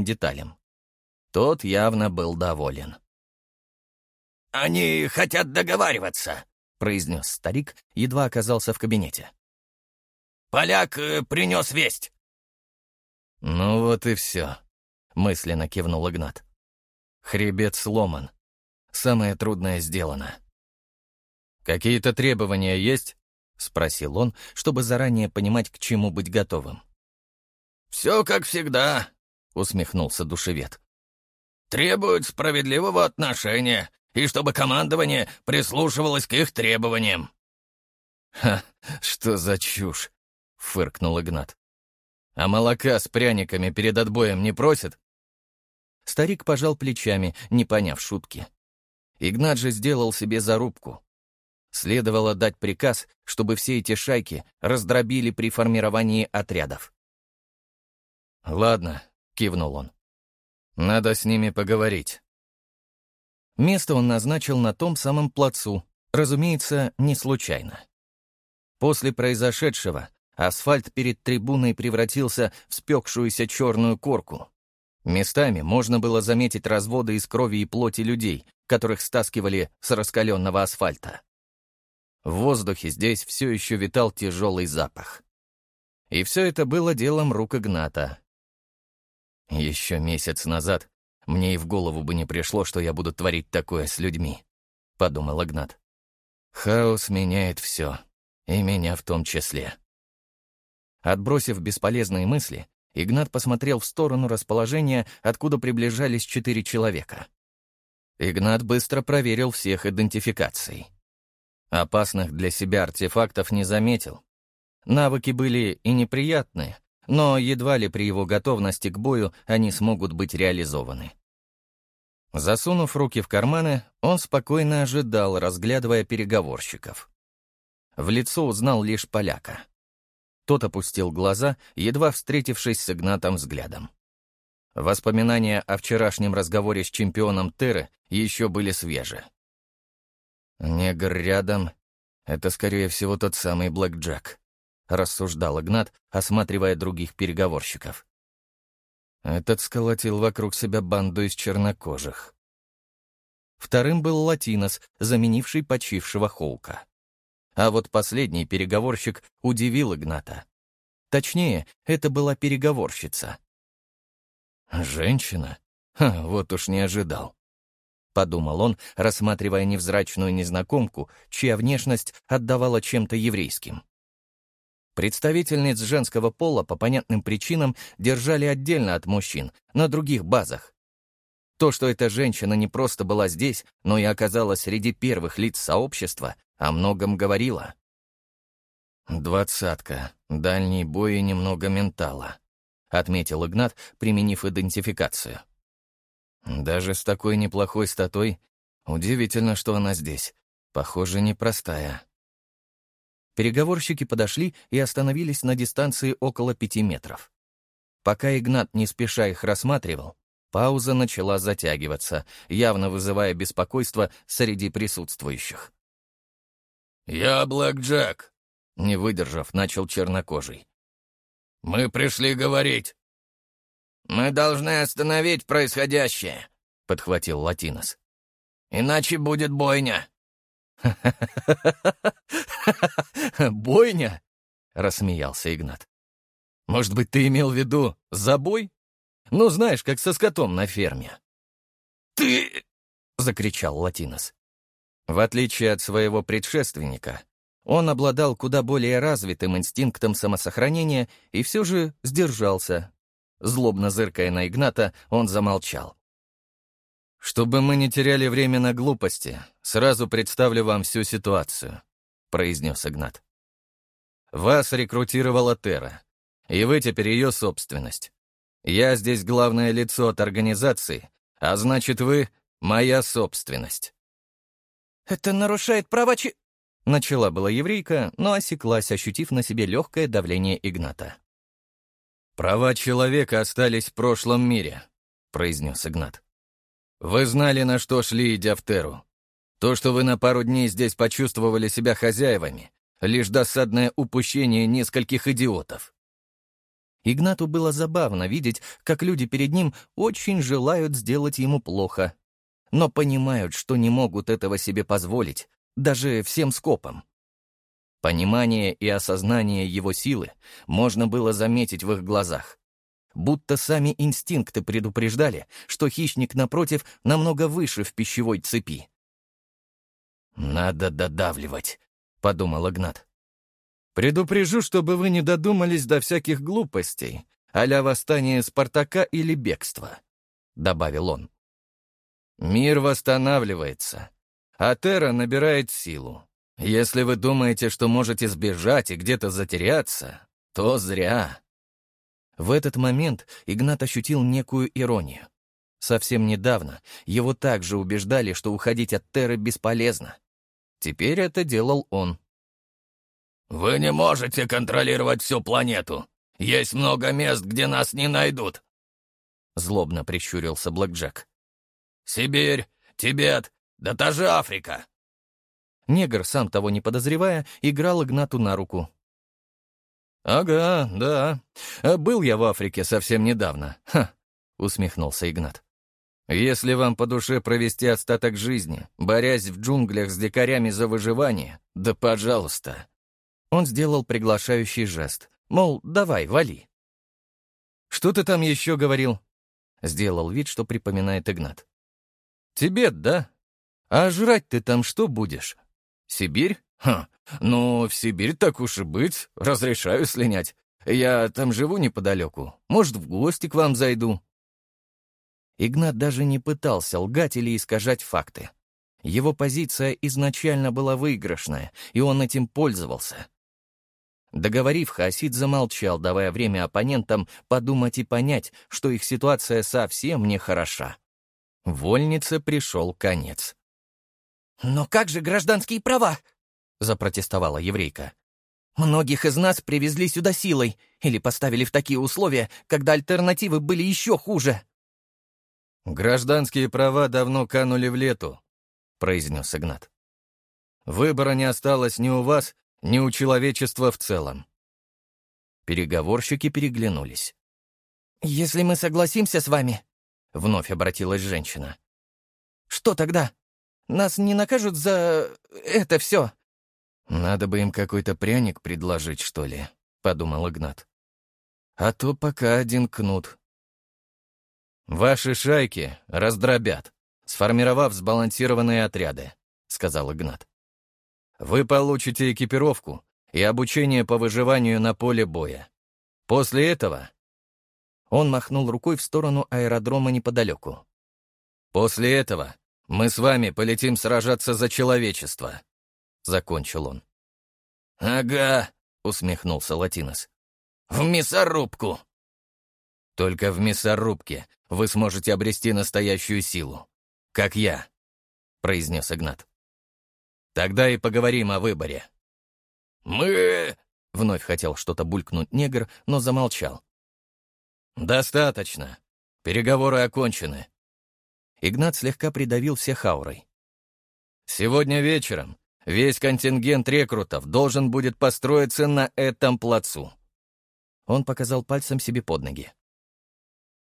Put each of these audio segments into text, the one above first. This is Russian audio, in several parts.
мелким деталям. Тот явно был доволен. «Они хотят договариваться», — произнес старик, едва оказался в кабинете. «Поляк э, принес весть». «Ну вот и все», — мысленно кивнул Игнат. «Хребет сломан. Самое трудное сделано». «Какие-то требования есть?» — спросил он, чтобы заранее понимать, к чему быть готовым. «Все как всегда», — усмехнулся душевед. «Требуют справедливого отношения, и чтобы командование прислушивалось к их требованиям». «Ха, что за чушь!» — фыркнул Игнат. «А молока с пряниками перед отбоем не просят?» Старик пожал плечами, не поняв шутки. Игнат же сделал себе зарубку. Следовало дать приказ, чтобы все эти шайки раздробили при формировании отрядов. «Ладно», — кивнул он. «Надо с ними поговорить». Место он назначил на том самом плацу, разумеется, не случайно. После произошедшего асфальт перед трибуной превратился в спекшуюся черную корку. Местами можно было заметить разводы из крови и плоти людей, которых стаскивали с раскаленного асфальта. В воздухе здесь все еще витал тяжелый запах. И все это было делом рук Игната. Еще месяц назад мне и в голову бы не пришло, что я буду творить такое с людьми, — подумал Игнат. Хаос меняет все, и меня в том числе. Отбросив бесполезные мысли, Игнат посмотрел в сторону расположения, откуда приближались четыре человека. Игнат быстро проверил всех идентификаций. Опасных для себя артефактов не заметил. Навыки были и неприятные, но едва ли при его готовности к бою они смогут быть реализованы. Засунув руки в карманы, он спокойно ожидал, разглядывая переговорщиков. В лицо узнал лишь поляка. Тот опустил глаза, едва встретившись с Игнатом взглядом. Воспоминания о вчерашнем разговоре с чемпионом Терры еще были свежи. «Негр рядом — это, скорее всего, тот самый Блэк Джек», рассуждал Игнат, осматривая других переговорщиков. Этот сколотил вокруг себя банду из чернокожих. Вторым был Латинос, заменивший почившего Хоука. А вот последний переговорщик удивил Игната. Точнее, это была переговорщица. «Женщина? Ха, вот уж не ожидал», — подумал он, рассматривая невзрачную незнакомку, чья внешность отдавала чем-то еврейским. Представительниц женского пола по понятным причинам держали отдельно от мужчин, на других базах. То, что эта женщина не просто была здесь, но и оказалась среди первых лиц сообщества, о многом говорила. «Двадцатка. Дальний бой и немного ментала», — отметил Игнат, применив идентификацию. «Даже с такой неплохой статой удивительно, что она здесь. Похоже, непростая». Переговорщики подошли и остановились на дистанции около пяти метров. Пока Игнат не спеша их рассматривал, пауза начала затягиваться, явно вызывая беспокойство среди присутствующих. «Я Блэк Джек», — не выдержав, начал чернокожий. «Мы пришли говорить». «Мы должны остановить происходящее», — подхватил Латинос. «Иначе будет бойня». «Бойня?» — рассмеялся Игнат. «Может быть, ты имел в виду забой? Ну, знаешь, как со скотом на ферме». «Ты...» — закричал Латинос. В отличие от своего предшественника, он обладал куда более развитым инстинктом самосохранения и все же сдержался. Злобно зыркая на Игната, он замолчал. «Чтобы мы не теряли время на глупости, сразу представлю вам всю ситуацию», — произнес Игнат. «Вас рекрутировала Тера, и вы теперь ее собственность. Я здесь главное лицо от организации, а значит, вы — моя собственность». «Это нарушает права чи...» Начала была еврейка, но осеклась, ощутив на себе легкое давление Игната. «Права человека остались в прошлом мире», — произнес Игнат. «Вы знали, на что шли, идя в Теру. То, что вы на пару дней здесь почувствовали себя хозяевами, лишь досадное упущение нескольких идиотов». Игнату было забавно видеть, как люди перед ним очень желают сделать ему плохо, но понимают, что не могут этого себе позволить, даже всем скопом. Понимание и осознание его силы можно было заметить в их глазах. Будто сами инстинкты предупреждали, что хищник, напротив, намного выше в пищевой цепи. «Надо додавливать», — подумал Игнат. «Предупрежу, чтобы вы не додумались до всяких глупостей, а-ля восстание Спартака или бегство», — добавил он. «Мир восстанавливается, а Терра набирает силу. Если вы думаете, что можете сбежать и где-то затеряться, то зря». В этот момент Игнат ощутил некую иронию. Совсем недавно его также убеждали, что уходить от Терры бесполезно. Теперь это делал он. «Вы не можете контролировать всю планету. Есть много мест, где нас не найдут», — злобно прищурился Блэкджек. «Сибирь, Тибет, да та же Африка». Негр, сам того не подозревая, играл Игнату на руку. «Ага, да. Был я в Африке совсем недавно. Ха!» — усмехнулся Игнат. «Если вам по душе провести остаток жизни, борясь в джунглях с дикарями за выживание, да пожалуйста». Он сделал приглашающий жест, мол, давай, вали. «Что ты там еще говорил?» Сделал вид, что припоминает Игнат. «Тибет, да? А жрать ты там что будешь? Сибирь? Ха, ну, в Сибирь так уж и быть, разрешаю слинять. Я там живу неподалеку, может, в гости к вам зайду». Игнат даже не пытался лгать или искажать факты. Его позиция изначально была выигрышная, и он этим пользовался. Договорив, Хасид замолчал, давая время оппонентам подумать и понять, что их ситуация совсем не хороша. Вольнице пришел конец. «Но как же гражданские права?» — запротестовала еврейка. «Многих из нас привезли сюда силой или поставили в такие условия, когда альтернативы были еще хуже». «Гражданские права давно канули в лету», — произнес Игнат. «Выбора не осталось ни у вас, ни у человечества в целом». Переговорщики переглянулись. «Если мы согласимся с вами», — вновь обратилась женщина. «Что тогда? Нас не накажут за это все?» «Надо бы им какой-то пряник предложить, что ли», — подумал Игнат. «А то пока один кнут, «Ваши шайки раздробят, сформировав сбалансированные отряды», — сказал Игнат. «Вы получите экипировку и обучение по выживанию на поле боя. После этого...» Он махнул рукой в сторону аэродрома неподалеку. «После этого мы с вами полетим сражаться за человечество», — закончил он. «Ага», — усмехнулся Латинос. «В мясорубку!» Только в мясорубке вы сможете обрести настоящую силу. Как я», — произнес Игнат. «Тогда и поговорим о выборе». «Мы...» — вновь хотел что-то булькнуть негр, но замолчал. «Достаточно. Переговоры окончены». Игнат слегка придавил всех аурой. «Сегодня вечером весь контингент рекрутов должен будет построиться на этом плацу». Он показал пальцем себе под ноги.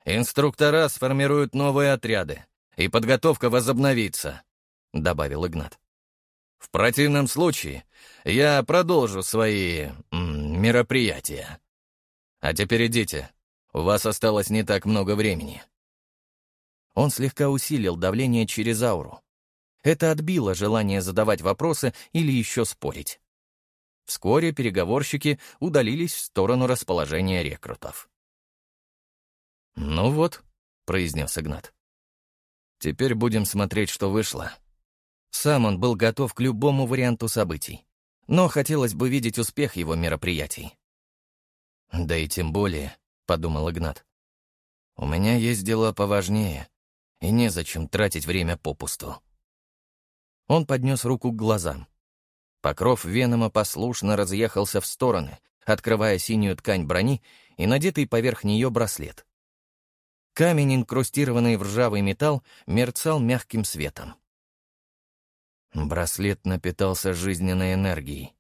«Инструктора сформируют новые отряды, и подготовка возобновится», — добавил Игнат. «В противном случае я продолжу свои мероприятия. А теперь идите, у вас осталось не так много времени». Он слегка усилил давление через ауру. Это отбило желание задавать вопросы или еще спорить. Вскоре переговорщики удалились в сторону расположения рекрутов. «Ну вот», — произнес Игнат. «Теперь будем смотреть, что вышло». Сам он был готов к любому варианту событий, но хотелось бы видеть успех его мероприятий. «Да и тем более», — подумал Игнат, — «у меня есть дела поважнее, и незачем тратить время попусту». Он поднес руку к глазам. Покров Венома послушно разъехался в стороны, открывая синюю ткань брони и надетый поверх нее браслет. Камень, инкрустированный в ржавый металл, мерцал мягким светом. Браслет напитался жизненной энергией.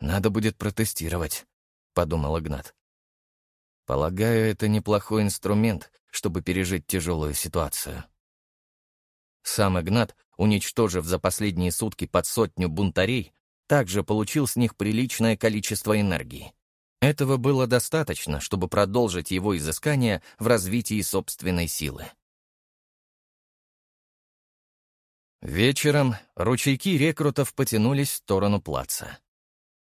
«Надо будет протестировать», — подумал Игнат. Полагаю, это неплохой инструмент, чтобы пережить тяжелую ситуацию. Сам Игнат, уничтожив за последние сутки под сотню бунтарей, также получил с них приличное количество энергии. Этого было достаточно, чтобы продолжить его изыскания в развитии собственной силы. Вечером ручейки рекрутов потянулись в сторону плаца.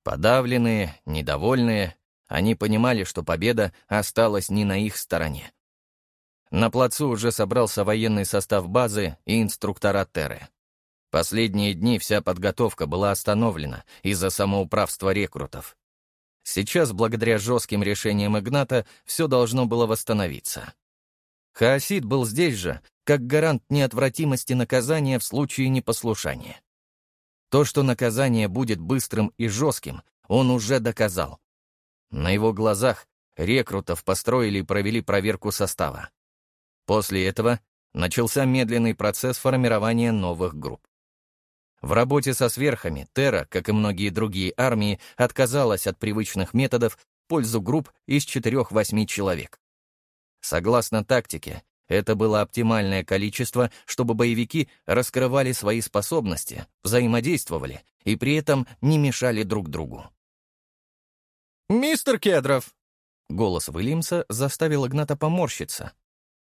Подавленные, недовольные, они понимали, что победа осталась не на их стороне. На плацу уже собрался военный состав базы и инструктора Терры. Последние дни вся подготовка была остановлена из-за самоуправства рекрутов. Сейчас, благодаря жестким решениям Игната, все должно было восстановиться. Хаосид был здесь же, как гарант неотвратимости наказания в случае непослушания. То, что наказание будет быстрым и жестким, он уже доказал. На его глазах рекрутов построили и провели проверку состава. После этого начался медленный процесс формирования новых групп. В работе со сверхами Терра, как и многие другие армии, отказалась от привычных методов в пользу групп из 4-8 человек. Согласно тактике, это было оптимальное количество, чтобы боевики раскрывали свои способности, взаимодействовали и при этом не мешали друг другу. «Мистер Кедров!» Голос Уильямса заставил Игната поморщиться.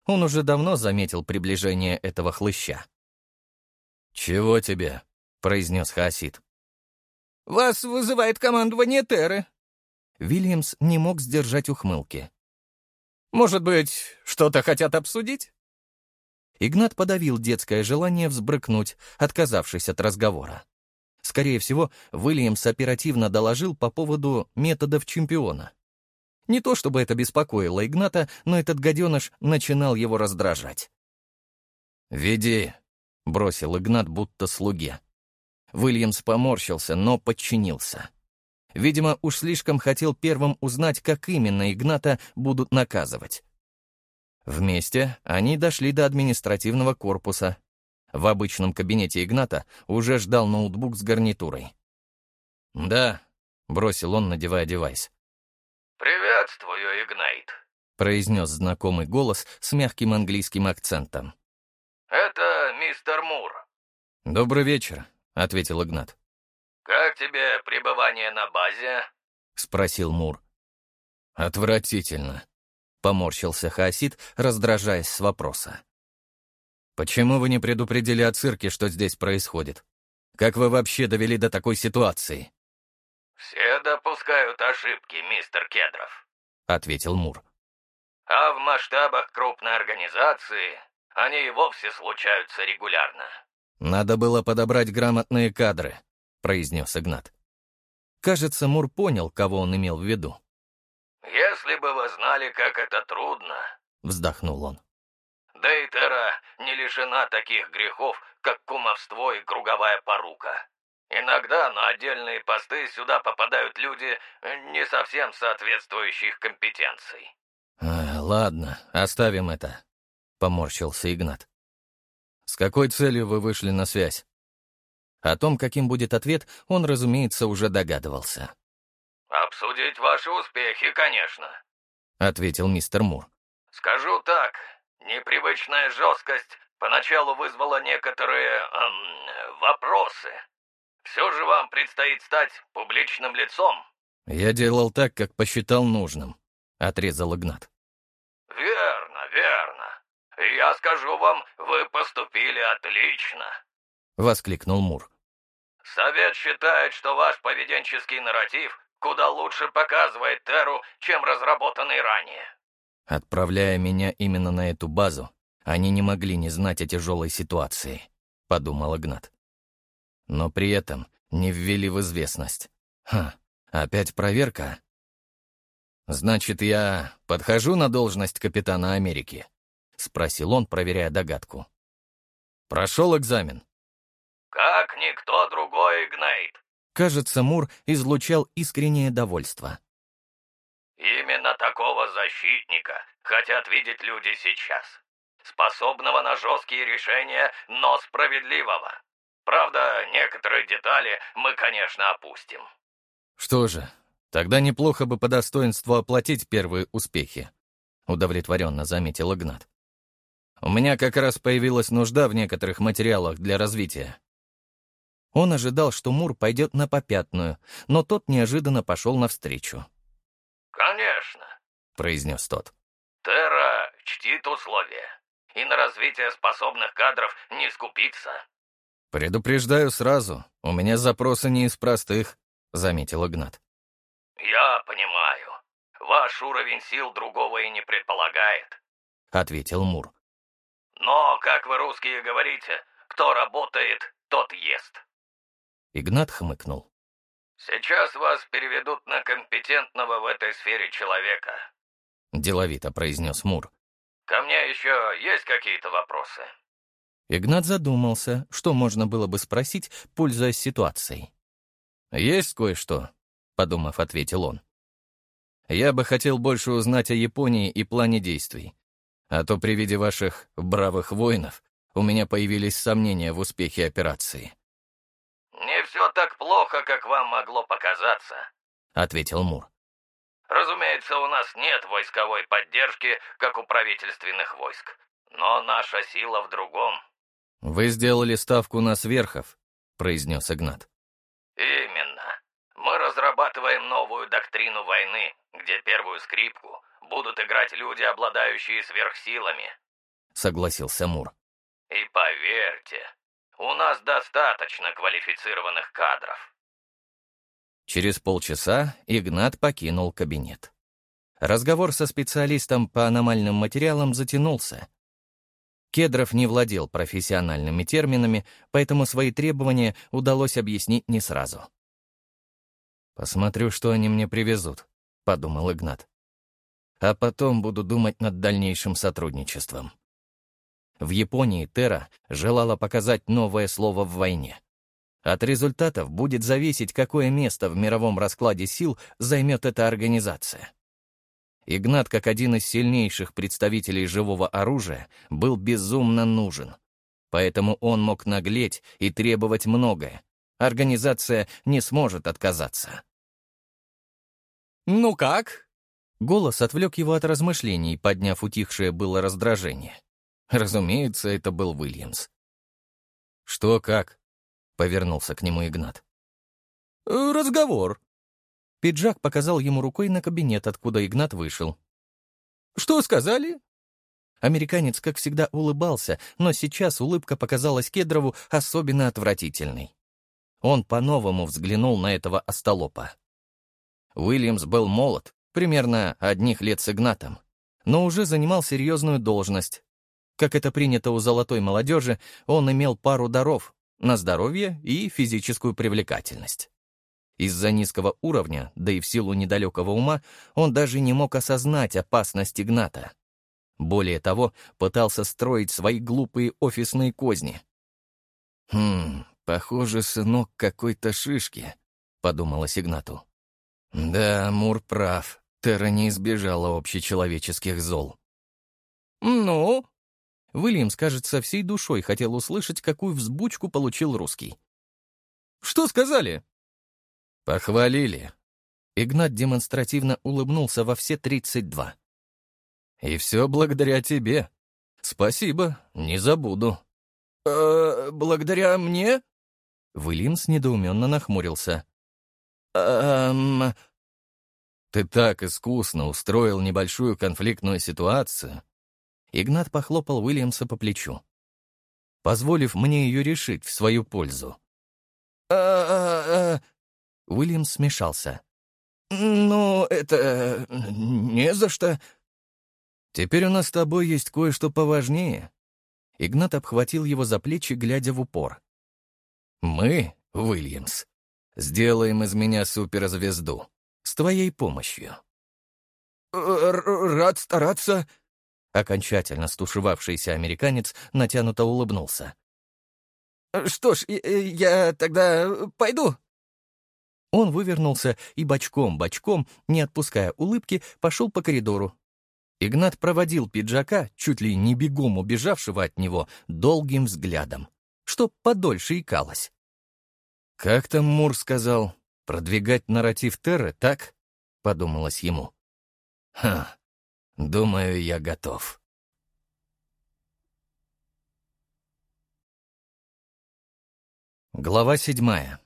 Он уже давно заметил приближение этого хлыща. «Чего тебе?» произнес Хаосид. «Вас вызывает командование Терры». Вильямс не мог сдержать ухмылки. «Может быть, что-то хотят обсудить?» Игнат подавил детское желание взбрыкнуть, отказавшись от разговора. Скорее всего, Уильямс оперативно доложил по поводу методов чемпиона. Не то чтобы это беспокоило Игната, но этот гаденыш начинал его раздражать. «Веди», — бросил Игнат будто слуге. Уильямс поморщился, но подчинился. Видимо, уж слишком хотел первым узнать, как именно Игната будут наказывать. Вместе они дошли до административного корпуса. В обычном кабинете Игната уже ждал ноутбук с гарнитурой. «Да», — бросил он, надевая девайс. «Приветствую, Игнайт», — произнес знакомый голос с мягким английским акцентом. «Это мистер Мур». «Добрый вечер», — ответил Игнат. «Как тебе пребывание на базе?» — спросил Мур. «Отвратительно», — поморщился Хаосид, раздражаясь с вопроса. «Почему вы не предупредили о цирке, что здесь происходит? Как вы вообще довели до такой ситуации?» «Все допускают ошибки, мистер Кедров», — ответил Мур. «А в масштабах крупной организации они и вовсе случаются регулярно». «Надо было подобрать грамотные кадры», — произнес Игнат. Кажется, Мур понял, кого он имел в виду. «Если бы вы знали, как это трудно», — вздохнул он. «Дейтера не лишена таких грехов, как кумовство и круговая порука. Иногда на отдельные посты сюда попадают люди, не совсем соответствующих компетенций». А, «Ладно, оставим это», — поморщился Игнат. С какой целью вы вышли на связь? О том, каким будет ответ, он, разумеется, уже догадывался. «Обсудить ваши успехи, конечно», — ответил мистер Мур. «Скажу так, непривычная жесткость поначалу вызвала некоторые эм, вопросы. Все же вам предстоит стать публичным лицом». «Я делал так, как посчитал нужным», — отрезал Игнат. «Верно, верно. «Я скажу вам, вы поступили отлично», — воскликнул Мур. «Совет считает, что ваш поведенческий нарратив куда лучше показывает Теру, чем разработанный ранее». «Отправляя меня именно на эту базу, они не могли не знать о тяжелой ситуации», — подумал Игнат. «Но при этом не ввели в известность. Ха, опять проверка?» «Значит, я подхожу на должность капитана Америки?» — спросил он, проверяя догадку. «Прошел экзамен?» «Как никто другой, Игнейт». Кажется, Мур излучал искреннее довольство. «Именно такого защитника хотят видеть люди сейчас. Способного на жесткие решения, но справедливого. Правда, некоторые детали мы, конечно, опустим». «Что же, Тогда неплохо бы по достоинству оплатить первые успехи, удовлетворенно заметил Игнат. У меня как раз появилась нужда в некоторых материалах для развития. Он ожидал, что Мур пойдет на попятную, но тот неожиданно пошел навстречу. «Конечно», — произнес тот. «Терра чтит условия, и на развитие способных кадров не скупится». «Предупреждаю сразу, у меня запросы не из простых», — заметил Игнат. «Я понимаю. Ваш уровень сил другого и не предполагает», — ответил Мур. «Но, как вы русские говорите, кто работает, тот ест». Игнат хмыкнул. «Сейчас вас переведут на компетентного в этой сфере человека», — деловито произнес Мур. «Ко мне еще есть какие-то вопросы?» Игнат задумался, что можно было бы спросить, пользуясь ситуацией. «Есть кое-что», — подумав, ответил он. «Я бы хотел больше узнать о Японии и плане действий. А то при виде ваших бравых воинов у меня появились сомнения в успехе операции». «Не все так плохо, как вам могло показаться», — ответил Мур. «Разумеется, у нас нет войсковой поддержки, как у правительственных войск. Но наша сила в другом». «Вы сделали ставку на сверхов», — произнес Игнат. «Именно. Мы разрабатываем новую доктрину войны, где первую скрипку будут играть люди, обладающие сверхсилами», — согласился Мур. «И поверьте, у нас достаточно квалифицированных кадров. Через полчаса Игнат покинул кабинет. Разговор со специалистом по аномальным материалам затянулся. Кедров не владел профессиональными терминами, поэтому свои требования удалось объяснить не сразу. «Посмотрю, что они мне привезут», — подумал Игнат. «А потом буду думать над дальнейшим сотрудничеством». В Японии Терра желала показать новое слово в войне. От результатов будет зависеть, какое место в мировом раскладе сил займет эта организация. Игнат, как один из сильнейших представителей живого оружия, был безумно нужен. Поэтому он мог наглеть и требовать многое. Организация не сможет отказаться. «Ну как?» Голос отвлек его от размышлений, подняв утихшее было раздражение. Разумеется, это был Уильямс. «Что, как?» — повернулся к нему Игнат. «Э, «Разговор». Пиджак показал ему рукой на кабинет, откуда Игнат вышел. «Что сказали?» Американец, как всегда, улыбался, но сейчас улыбка показалась Кедрову особенно отвратительной. Он по-новому взглянул на этого остолопа. Уильямс был молод, примерно одних лет с Игнатом, но уже занимал серьезную должность, как это принято у золотой молодежи, он имел пару даров на здоровье и физическую привлекательность. Из-за низкого уровня, да и в силу недалекого ума, он даже не мог осознать опасность Игната. Более того, пытался строить свои глупые офисные козни. «Хм, похоже, сынок какой-то шишки», — подумалось Игнату. «Да, Мур прав, Терра не избежала общечеловеческих зол». «Ну?» Уильямс, кажется, всей душой хотел услышать, какую взбучку получил русский. «Что сказали?» «Похвалили». Игнат демонстративно улыбнулся во все тридцать два. «И все благодаря тебе. Спасибо, не забуду». «Э, благодаря мне?» Уильямс недоуменно нахмурился. «Эм...» «Ты так искусно устроил небольшую конфликтную ситуацию, Игнат похлопал Уильямса по плечу, позволив мне ее решить в свою пользу. «А-а-а...» Уильямс смешался. «Ну, это... не за что...» «Теперь у нас с тобой есть кое-что поважнее». Игнат обхватил его за плечи, глядя в упор. «Мы, Уильямс, сделаем из меня суперзвезду. С твоей помощью». «Рад стараться», Окончательно стушевавшийся американец натянуто улыбнулся. «Что ж, я тогда пойду». Он вывернулся и бочком-бочком, не отпуская улыбки, пошел по коридору. Игнат проводил пиджака, чуть ли не бегом убежавшего от него, долгим взглядом, чтоб подольше икалось. «Как там Мур сказал? Продвигать нарратив Терры, так?» подумалось ему. «Ха, думаю, я готов». Глава седьмая.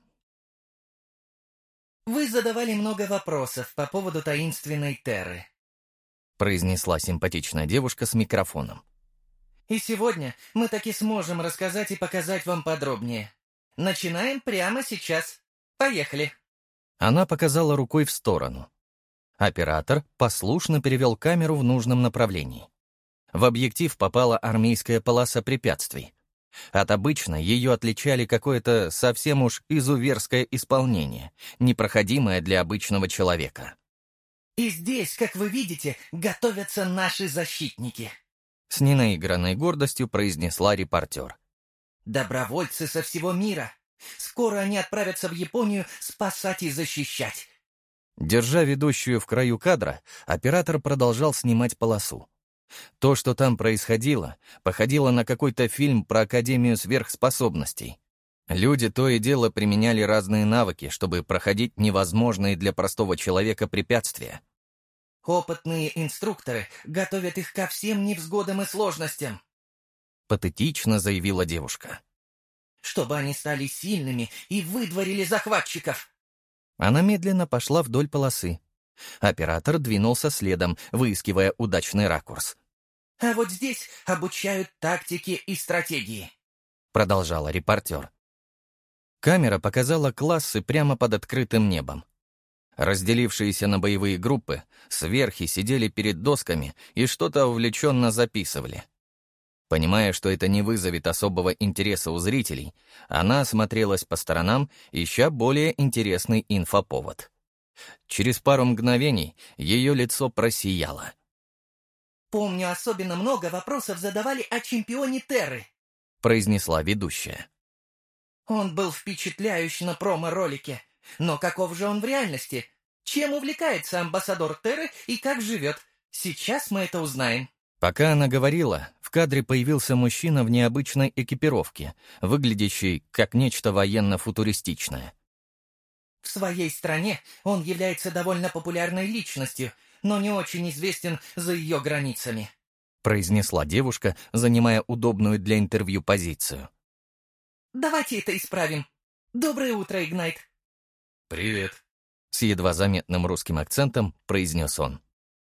«Вы задавали много вопросов по поводу таинственной Терры», произнесла симпатичная девушка с микрофоном. «И сегодня мы таки сможем рассказать и показать вам подробнее. Начинаем прямо сейчас. Поехали!» Она показала рукой в сторону. Оператор послушно перевел камеру в нужном направлении. В объектив попала армейская полоса препятствий. От обычной ее отличали какое-то совсем уж изуверское исполнение, непроходимое для обычного человека. «И здесь, как вы видите, готовятся наши защитники», с ненаигранной гордостью произнесла репортер. «Добровольцы со всего мира. Скоро они отправятся в Японию спасать и защищать». Держа ведущую в краю кадра, оператор продолжал снимать полосу. То, что там происходило, походило на какой-то фильм про Академию сверхспособностей. Люди то и дело применяли разные навыки, чтобы проходить невозможные для простого человека препятствия. «Опытные инструкторы готовят их ко всем невзгодам и сложностям», — патетично заявила девушка. «Чтобы они стали сильными и выдворили захватчиков». Она медленно пошла вдоль полосы. Оператор двинулся следом, выискивая удачный ракурс. «А вот здесь обучают тактике и стратегии», — продолжала репортер. Камера показала классы прямо под открытым небом. Разделившиеся на боевые группы, сверхи сидели перед досками и что-то увлеченно записывали. Понимая, что это не вызовет особого интереса у зрителей, она осмотрелась по сторонам, ища более интересный инфоповод. Через пару мгновений ее лицо просияло. «Помню, особенно много вопросов задавали о чемпионе Терры», — произнесла ведущая. «Он был впечатляющий на промо-ролике. Но каков же он в реальности? Чем увлекается амбассадор Терры и как живет? Сейчас мы это узнаем». Пока она говорила, в кадре появился мужчина в необычной экипировке, выглядящий как нечто военно-футуристичное. В своей стране он является довольно популярной личностью, но не очень известен за ее границами», — произнесла девушка, занимая удобную для интервью позицию. «Давайте это исправим. Доброе утро, Игнайт». «Привет», — с едва заметным русским акцентом произнес он.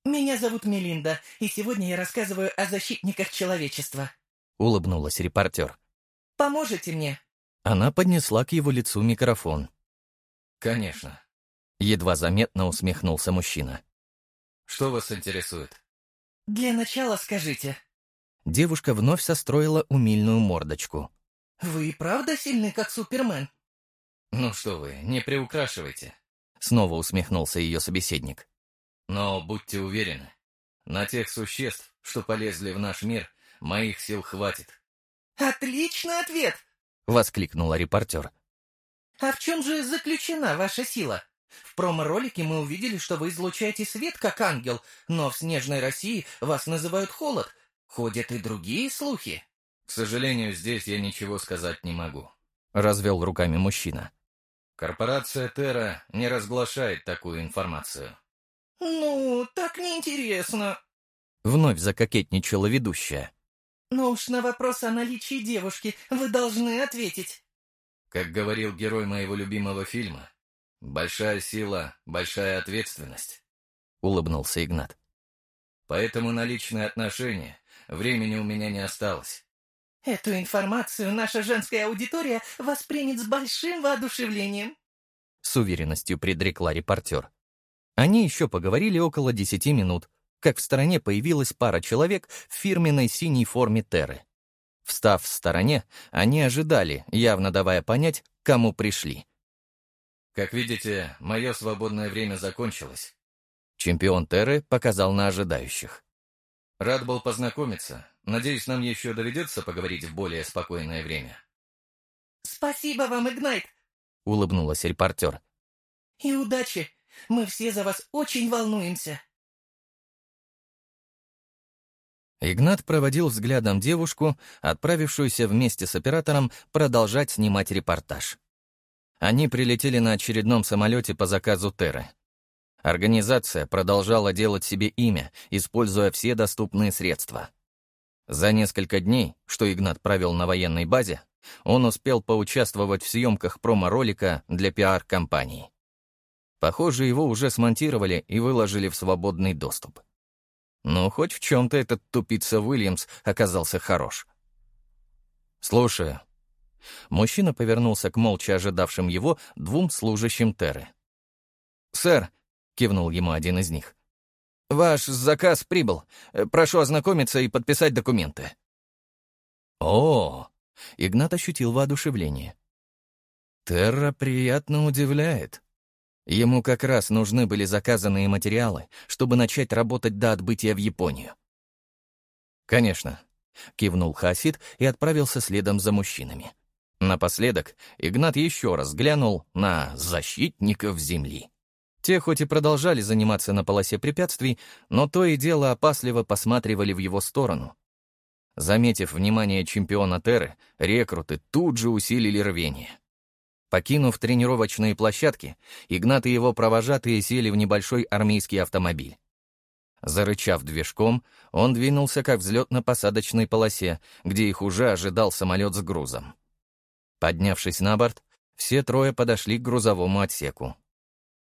«Меня зовут Мелинда, и сегодня я рассказываю о защитниках человечества», — улыбнулась репортер. «Поможете мне?» Она поднесла к его лицу микрофон. «Конечно». Едва заметно усмехнулся мужчина. «Что вас интересует?» «Для начала скажите». Девушка вновь состроила умильную мордочку. «Вы правда сильны, как Супермен?» «Ну что вы, не приукрашивайте», — снова усмехнулся ее собеседник. «Но будьте уверены, на тех существ, что полезли в наш мир, моих сил хватит». «Отличный ответ!» — воскликнула репортер. «А в чем же заключена ваша сила? В промо-ролике мы увидели, что вы излучаете свет, как ангел, но в снежной России вас называют холод. Ходят и другие слухи». «К сожалению, здесь я ничего сказать не могу», — развел руками мужчина. «Корпорация Терра не разглашает такую информацию». «Ну, так неинтересно», — вновь закокетничала ведущая. «Но уж на вопрос о наличии девушки вы должны ответить». Как говорил герой моего любимого фильма, «Большая сила, большая ответственность», — улыбнулся Игнат. «Поэтому на личные отношения времени у меня не осталось». «Эту информацию наша женская аудитория воспримет с большим воодушевлением», — с уверенностью предрекла репортер. Они еще поговорили около десяти минут, как в стороне появилась пара человек в фирменной синей форме Терры. Встав в стороне, они ожидали, явно давая понять, кому пришли. «Как видите, мое свободное время закончилось». Чемпион Терры показал на ожидающих. «Рад был познакомиться. Надеюсь, нам еще доведется поговорить в более спокойное время». «Спасибо вам, Игнайт!» — улыбнулась репортер. «И удачи! Мы все за вас очень волнуемся!» Игнат проводил взглядом девушку, отправившуюся вместе с оператором продолжать снимать репортаж. Они прилетели на очередном самолете по заказу Терры. Организация продолжала делать себе имя, используя все доступные средства. За несколько дней, что Игнат провел на военной базе, он успел поучаствовать в съемках промо-ролика для пиар-компаний. Похоже, его уже смонтировали и выложили в свободный доступ. Но хоть в чем-то этот тупица Уильямс оказался хорош. «Слушаю». Мужчина повернулся к молча ожидавшим его двум служащим Терры. «Сэр», — кивнул ему один из них, — «ваш заказ прибыл. Прошу ознакомиться и подписать документы». «О!» — Игнат ощутил воодушевление. «Терра приятно удивляет. Ему как раз нужны были заказанные материалы, чтобы начать работать до отбытия в Японию». «Конечно», — кивнул Хасид и отправился следом за мужчинами. Напоследок Игнат еще раз глянул на защитников Земли. Те хоть и продолжали заниматься на полосе препятствий, но то и дело опасливо посматривали в его сторону. Заметив внимание чемпиона Терры, рекруты тут же усилили рвение. Покинув тренировочные площадки, Игнат и его провожатые сели в небольшой армейский автомобиль. Зарычав движком, он двинулся как взлетно-посадочной полосе, где их уже ожидал самолет с грузом. Поднявшись на борт, все трое подошли к грузовому отсеку.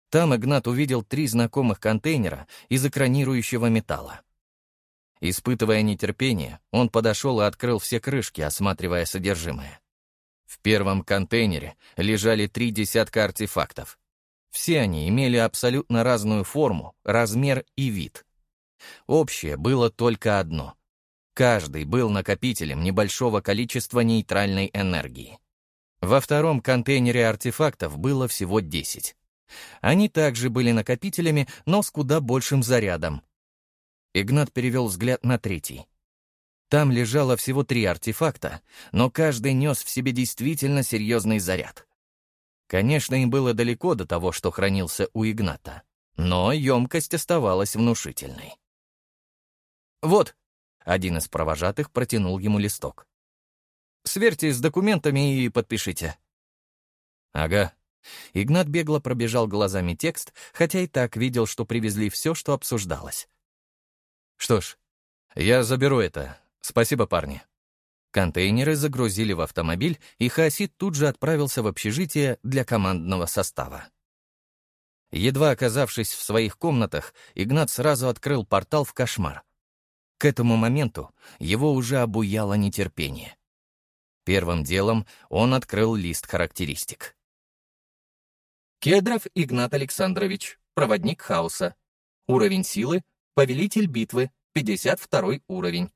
Там Игнат увидел три знакомых контейнера из экранирующего металла. Испытывая нетерпение, он подошел и открыл все крышки, осматривая содержимое. В первом контейнере лежали три десятка артефактов. Все они имели абсолютно разную форму, размер и вид. Общее было только одно. Каждый был накопителем небольшого количества нейтральной энергии. Во втором контейнере артефактов было всего 10. Они также были накопителями, но с куда большим зарядом. Игнат перевел взгляд на третий. Там лежало всего три артефакта, но каждый нес в себе действительно серьезный заряд. Конечно, им было далеко до того, что хранился у Игната, но емкость оставалась внушительной. «Вот», — один из провожатых протянул ему листок. Сверьте с документами и подпишите». «Ага». Игнат бегло пробежал глазами текст, хотя и так видел, что привезли все, что обсуждалось. «Что ж, я заберу это. Спасибо, парни». Контейнеры загрузили в автомобиль, и Хаосид тут же отправился в общежитие для командного состава. Едва оказавшись в своих комнатах, Игнат сразу открыл портал в кошмар. К этому моменту его уже обуяло нетерпение. Первым делом он открыл лист характеристик. Кедров Игнат Александрович, проводник хаоса. Уровень силы, повелитель битвы, 52 уровень.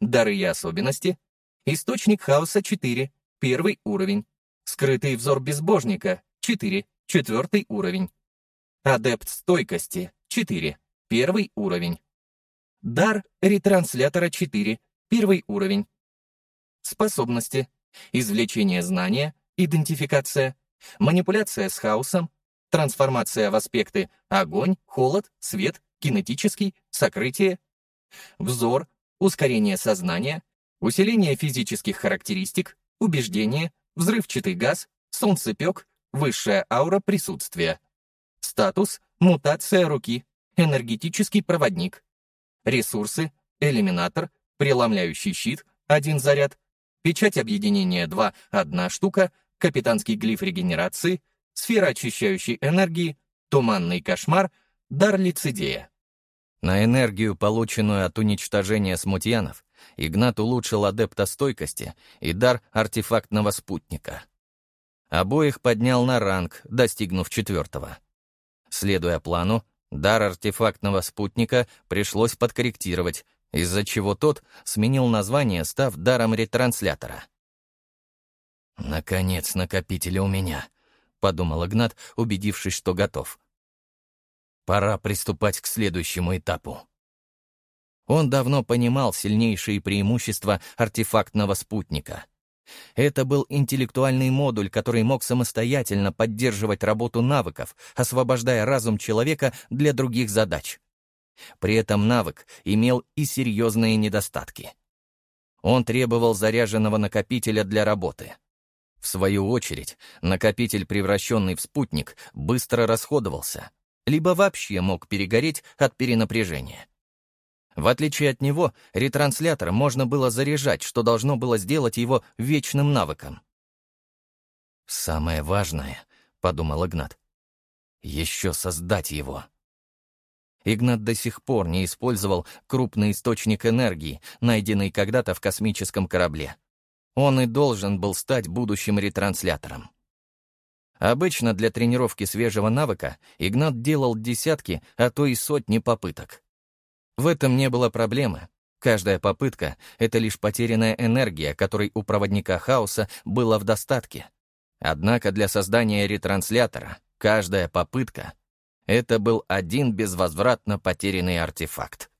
Дары и особенности. Источник хаоса 4, первый уровень. Скрытый взор безбожника 4, четвертый уровень. Адепт стойкости 4, первый уровень. Дар ретранслятора 4, первый уровень. Способности. Извлечение знания, идентификация, манипуляция с хаосом, трансформация в аспекты огонь, холод, свет, кинетический, сокрытие, взор, ускорение сознания, усиление физических характеристик, убеждение, взрывчатый газ, солнцепек, высшая аура присутствия. Статус — мутация руки, энергетический проводник. Ресурсы — элиминатор, преломляющий щит, один заряд, Печать объединения 2 — одна штука, капитанский глиф регенерации, сфера очищающей энергии, туманный кошмар, дар лицедея. На энергию, полученную от уничтожения смутьянов, Игнат улучшил адепта стойкости и дар артефактного спутника. Обоих поднял на ранг, достигнув четвертого. Следуя плану, дар артефактного спутника пришлось подкорректировать, из-за чего тот сменил название, став даром ретранслятора. «Наконец, накопители у меня», — подумал Игнат, убедившись, что готов. «Пора приступать к следующему этапу». Он давно понимал сильнейшие преимущества артефактного спутника. Это был интеллектуальный модуль, который мог самостоятельно поддерживать работу навыков, освобождая разум человека для других задач. При этом навык имел и серьезные недостатки. Он требовал заряженного накопителя для работы. В свою очередь, накопитель, превращенный в спутник, быстро расходовался, либо вообще мог перегореть от перенапряжения. В отличие от него, ретранслятор можно было заряжать, что должно было сделать его вечным навыком. «Самое важное», — подумал Игнат, — «еще создать его». Игнат до сих пор не использовал крупный источник энергии, найденный когда-то в космическом корабле. Он и должен был стать будущим ретранслятором. Обычно для тренировки свежего навыка Игнат делал десятки, а то и сотни попыток. В этом не было проблемы. Каждая попытка — это лишь потерянная энергия, которой у проводника хаоса было в достатке. Однако для создания ретранслятора каждая попытка — это был один безвозвратно потерянный артефакт.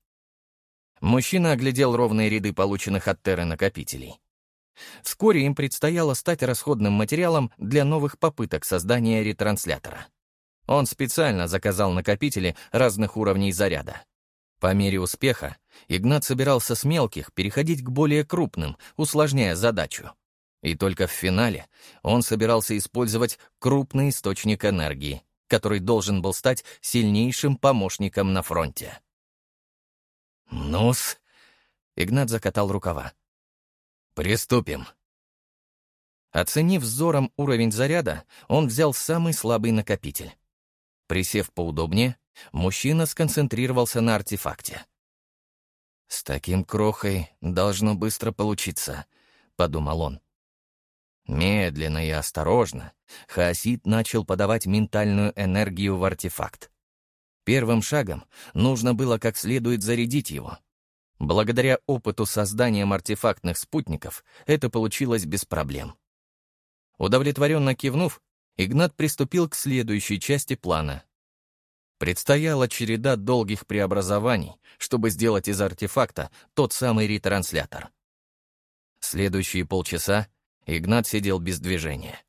Мужчина оглядел ровные ряды полученных от Терры накопителей. Вскоре им предстояло стать расходным материалом для новых попыток создания ретранслятора. Он специально заказал накопители разных уровней заряда. По мере успеха Игнат собирался с мелких переходить к более крупным, усложняя задачу. И только в финале он собирался использовать крупный источник энергии, который должен был стать сильнейшим помощником на фронте. «Ну-с», — Игнат закатал рукава. «Приступим». Оценив взором уровень заряда, он взял самый слабый накопитель. Присев поудобнее, мужчина сконцентрировался на артефакте. «С таким крохой должно быстро получиться», — подумал он. Медленно и осторожно Хаосид начал подавать ментальную энергию в артефакт. Первым шагом нужно было как следует зарядить его — Благодаря опыту созданием артефактных спутников это получилось без проблем. Удовлетворенно кивнув, Игнат приступил к следующей части плана. Предстояла череда долгих преобразований, чтобы сделать из артефакта тот самый ретранслятор. Следующие полчаса Игнат сидел без движения.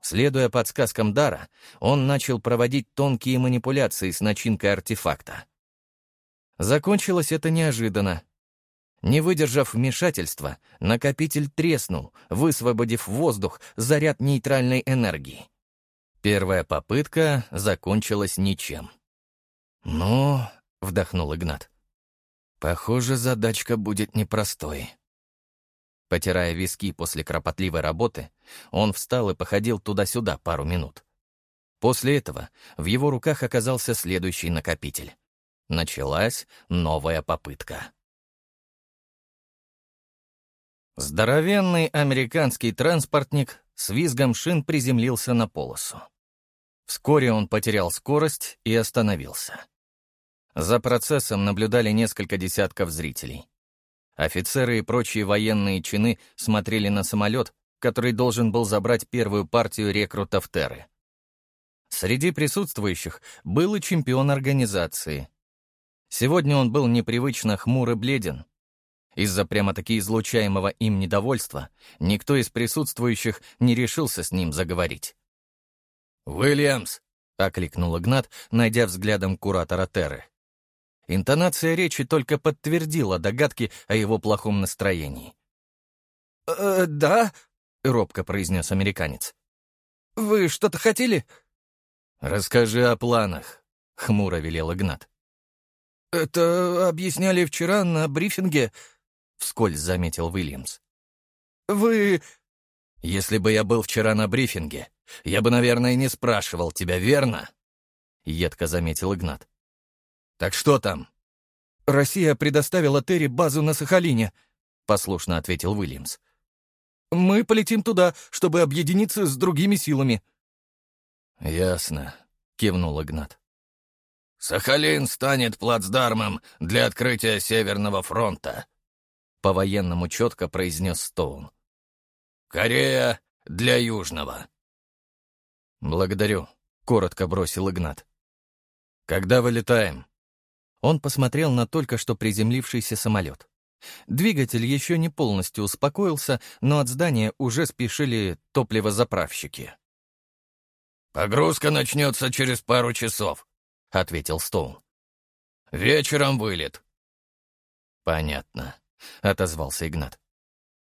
Следуя подсказкам Дара, он начал проводить тонкие манипуляции с начинкой артефакта. Закончилось это неожиданно. Не выдержав вмешательства, накопитель треснул, высвободив воздух заряд нейтральной энергии. Первая попытка закончилась ничем. «Ну», — вдохнул Игнат, — «похоже, задачка будет непростой». Потирая виски после кропотливой работы, он встал и походил туда-сюда пару минут. После этого в его руках оказался следующий накопитель. Началась новая попытка. Здоровенный американский транспортник с визгом шин приземлился на полосу. Вскоре он потерял скорость и остановился. За процессом наблюдали несколько десятков зрителей. Офицеры и прочие военные чины смотрели на самолет, который должен был забрать первую партию рекрутов Терры. Среди присутствующих был и чемпион организации, Сегодня он был непривычно хмур и бледен. Из-за прямо-таки излучаемого им недовольства никто из присутствующих не решился с ним заговорить. «Уильямс!» — окликнул Игнат, найдя взглядом куратора Терры. Интонация речи только подтвердила догадки о его плохом настроении. «Э, «Да», — робко произнес американец. «Вы что-то хотели?» «Расскажи о планах», — хмуро велел Игнат. «Это объясняли вчера на брифинге», — вскользь заметил Уильямс. «Вы...» «Если бы я был вчера на брифинге, я бы, наверное, не спрашивал тебя, верно?» — едко заметил Игнат. «Так что там?» «Россия предоставила Терри базу на Сахалине», — послушно ответил Уильямс. «Мы полетим туда, чтобы объединиться с другими силами». «Ясно», — кивнул Игнат. Сахалин станет плацдармом для открытия Северного фронта», — по-военному четко произнес Стоун. «Корея для Южного». «Благодарю», — коротко бросил Игнат. «Когда вылетаем?» Он посмотрел на только что приземлившийся самолет. Двигатель еще не полностью успокоился, но от здания уже спешили топливозаправщики. «Погрузка начнется через пару часов», — ответил Стоун. «Вечером вылет». «Понятно», — отозвался Игнат.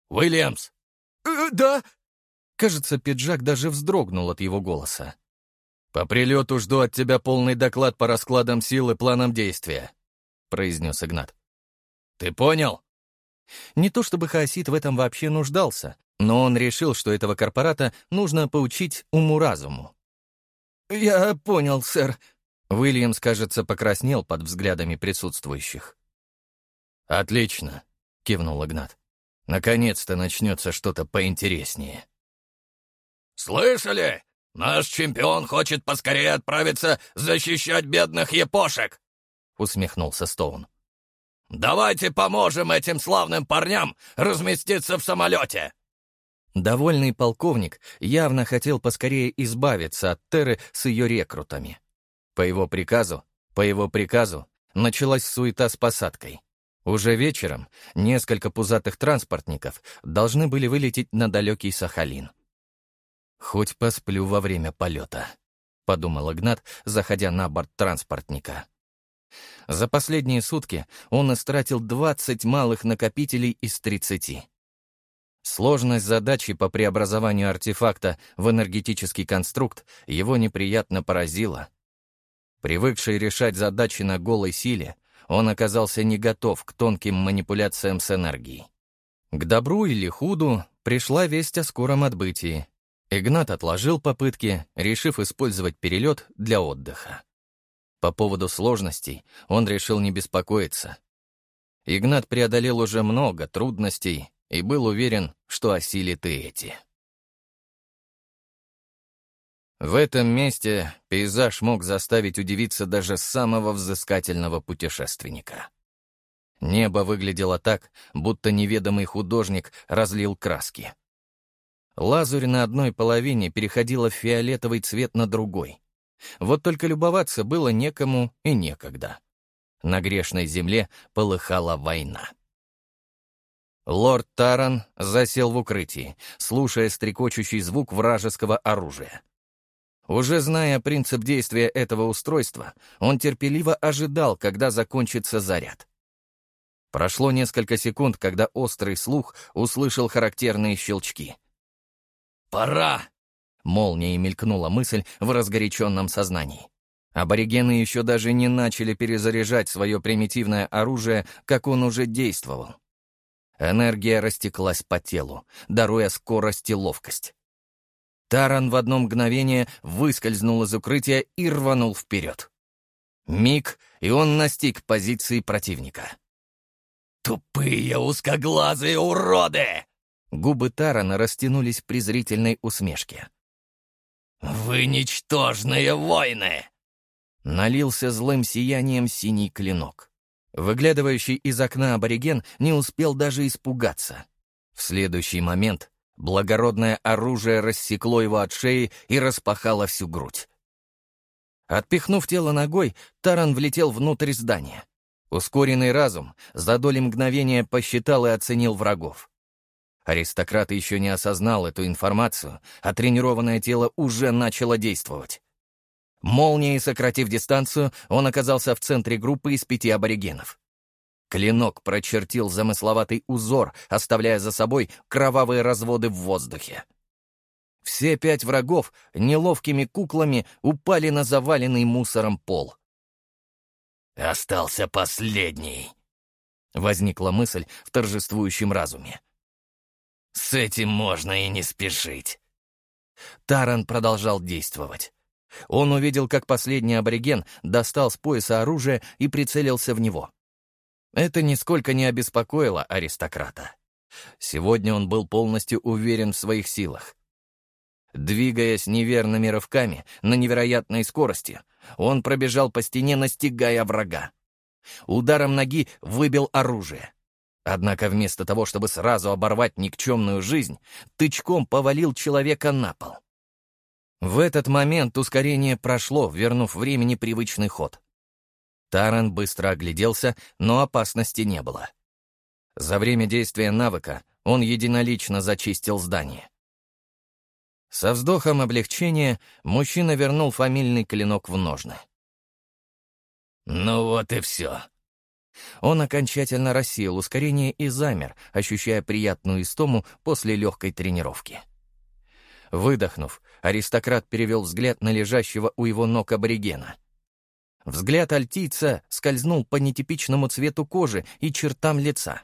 «Уильямс!» э, «Да?» Кажется, пиджак даже вздрогнул от его голоса. «По прилету жду от тебя полный доклад по раскладам сил и планам действия», — произнес Игнат. «Ты понял?» Не то чтобы Хаосит в этом вообще нуждался, но он решил, что этого корпората нужно поучить уму-разуму. «Я понял, сэр». Уильямс, кажется, покраснел под взглядами присутствующих. «Отлично», — кивнул Игнат. «Наконец-то начнется что-то поинтереснее». «Слышали? Наш чемпион хочет поскорее отправиться защищать бедных епошек!» — усмехнулся Стоун. «Давайте поможем этим славным парням разместиться в самолете!» Довольный полковник явно хотел поскорее избавиться от Терры с ее рекрутами. По его приказу, по его приказу, началась суета с посадкой. Уже вечером несколько пузатых транспортников должны были вылететь на далекий Сахалин. «Хоть посплю во время полета», — подумал Игнат, заходя на борт транспортника. За последние сутки он истратил 20 малых накопителей из 30. Сложность задачи по преобразованию артефакта в энергетический конструкт его неприятно поразила. Привыкший решать задачи на голой силе, он оказался не готов к тонким манипуляциям с энергией. К добру или худу пришла весть о скором отбытии. Игнат отложил попытки, решив использовать перелет для отдыха. По поводу сложностей он решил не беспокоиться. Игнат преодолел уже много трудностей и был уверен, что осилит и эти. В этом месте пейзаж мог заставить удивиться даже самого взыскательного путешественника. Небо выглядело так, будто неведомый художник разлил краски. Лазурь на одной половине переходила в фиолетовый цвет на другой. Вот только любоваться было некому и некогда. На грешной земле полыхала война. Лорд Таран засел в укрытии, слушая стрекочущий звук вражеского оружия. Уже зная принцип действия этого устройства, он терпеливо ожидал, когда закончится заряд. Прошло несколько секунд, когда острый слух услышал характерные щелчки. «Пора!» — молнией мелькнула мысль в разгоряченном сознании. Аборигены еще даже не начали перезаряжать свое примитивное оружие, как он уже действовал. Энергия растеклась по телу, даруя скорость и ловкость. Таран в одно мгновение выскользнул из укрытия и рванул вперед. Миг, и он настиг позиции противника. «Тупые узкоглазые уроды!» Губы Тарана растянулись в презрительной усмешке. «Вы ничтожные воины!» Налился злым сиянием синий клинок. Выглядывающий из окна абориген не успел даже испугаться. В следующий момент благородное оружие рассекло его от шеи и распахало всю грудь. Отпихнув тело ногой, Таран влетел внутрь здания. Ускоренный разум за доли мгновения посчитал и оценил врагов. Аристократ еще не осознал эту информацию, а тренированное тело уже начало действовать. Молнией сократив дистанцию, он оказался в центре группы из пяти аборигенов. Клинок прочертил замысловатый узор, оставляя за собой кровавые разводы в воздухе. Все пять врагов неловкими куклами упали на заваленный мусором пол. «Остался последний», — возникла мысль в торжествующем разуме. С этим можно и не спешить. Таран продолжал действовать. Он увидел, как последний абориген достал с пояса оружие и прицелился в него. Это нисколько не обеспокоило аристократа. Сегодня он был полностью уверен в своих силах. Двигаясь неверными рывками на невероятной скорости, он пробежал по стене, настигая врага. Ударом ноги выбил оружие. Однако вместо того, чтобы сразу оборвать никчемную жизнь, тычком повалил человека на пол. В этот момент ускорение прошло, вернув времени привычный ход. Таран быстро огляделся, но опасности не было. За время действия навыка он единолично зачистил здание. Со вздохом облегчения мужчина вернул фамильный клинок в ножны. «Ну вот и все», он окончательно рассеял ускорение и замер, ощущая приятную истому после легкой тренировки. Выдохнув, аристократ перевел взгляд на лежащего у его ног аборигена. Взгляд альтийца скользнул по нетипичному цвету кожи и чертам лица.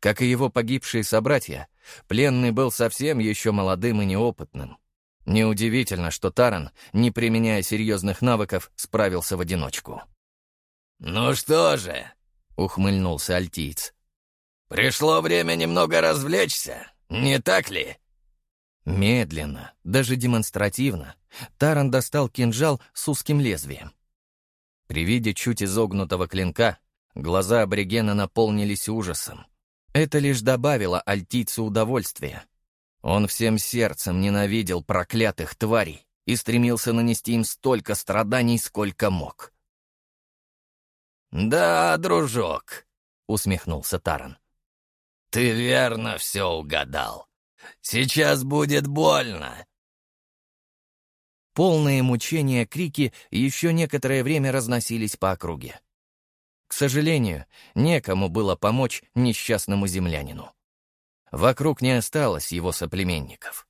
Как и его погибшие собратья, пленный был совсем еще молодым и неопытным. Неудивительно, что Таран, не применяя серьезных навыков, справился в одиночку. «Ну что же», — ухмыльнулся альтиец, — «пришло время немного развлечься, не так ли?» Медленно, даже демонстративно, Таран достал кинжал с узким лезвием. При виде чуть изогнутого клинка глаза аборигена наполнились ужасом. Это лишь добавило альтийцу удовольствия. Он всем сердцем ненавидел проклятых тварей и стремился нанести им столько страданий, сколько мог. «Да, дружок», — усмехнулся Таран. «Ты верно все угадал. Сейчас будет больно. Полные мучения крики еще некоторое время разносились по округе. К сожалению, некому было помочь несчастному землянину. Вокруг не осталось его соплеменников.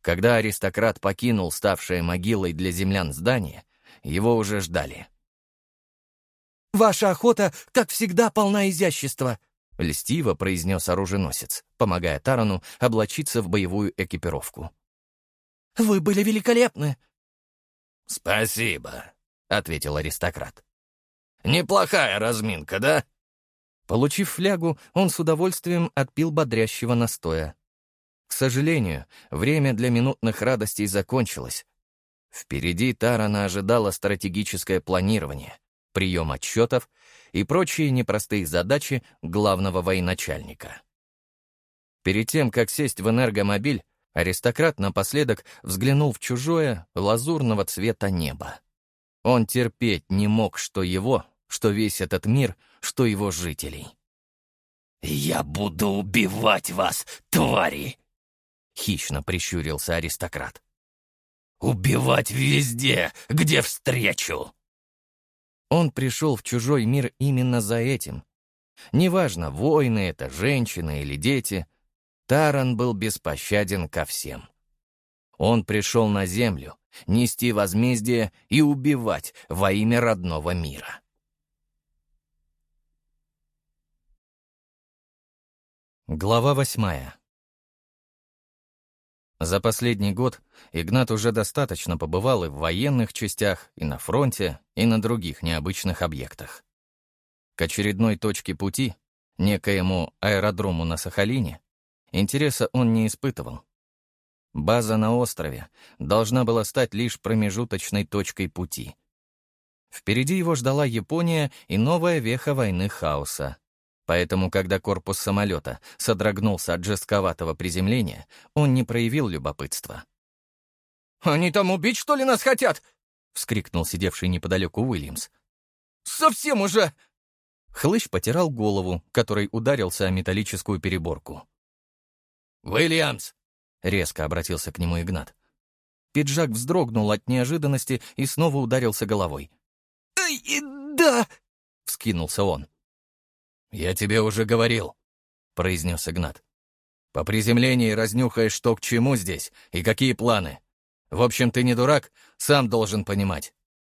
Когда аристократ покинул ставшее могилой для землян здание, его уже ждали. «Ваша охота, как всегда, полна изящества», — льстиво произнес оруженосец, помогая Тарану облачиться в боевую экипировку. Вы были великолепны!» «Спасибо», — ответил аристократ. «Неплохая разминка, да?» Получив флягу, он с удовольствием отпил бодрящего настоя. К сожалению, время для минутных радостей закончилось. Впереди Тарана ожидало стратегическое планирование, прием отчетов и прочие непростые задачи главного военачальника. Перед тем, как сесть в энергомобиль, Аристократ напоследок взглянул в чужое, лазурного цвета небо. Он терпеть не мог, что его, что весь этот мир, что его жителей. «Я буду убивать вас, твари!» — хищно прищурился аристократ. «Убивать везде, где встречу!» Он пришел в чужой мир именно за этим. Неважно, воины это, женщины или дети — Таран был беспощаден ко всем. Он пришел на землю, нести возмездие и убивать во имя родного мира. Глава восьмая. За последний год Игнат уже достаточно побывал и в военных частях, и на фронте, и на других необычных объектах. К очередной точке пути, некоему аэродрому на Сахалине, Интереса он не испытывал. База на острове должна была стать лишь промежуточной точкой пути. Впереди его ждала Япония и новая веха войны хаоса. Поэтому, когда корпус самолета содрогнулся от жестковатого приземления, он не проявил любопытства. «Они там убить, что ли, нас хотят?» — вскрикнул сидевший неподалеку Уильямс. «Совсем уже!» Хлыщ потирал голову, который ударился о металлическую переборку. «Уильямс!» — резко обратился к нему Игнат. Пиджак вздрогнул от неожиданности и снова ударился головой. «Эй, да!» — вскинулся он. «Я тебе уже говорил», — произнес Игнат. «По приземлении разнюхаешь, что к чему здесь и какие планы. В общем, ты не дурак, сам должен понимать».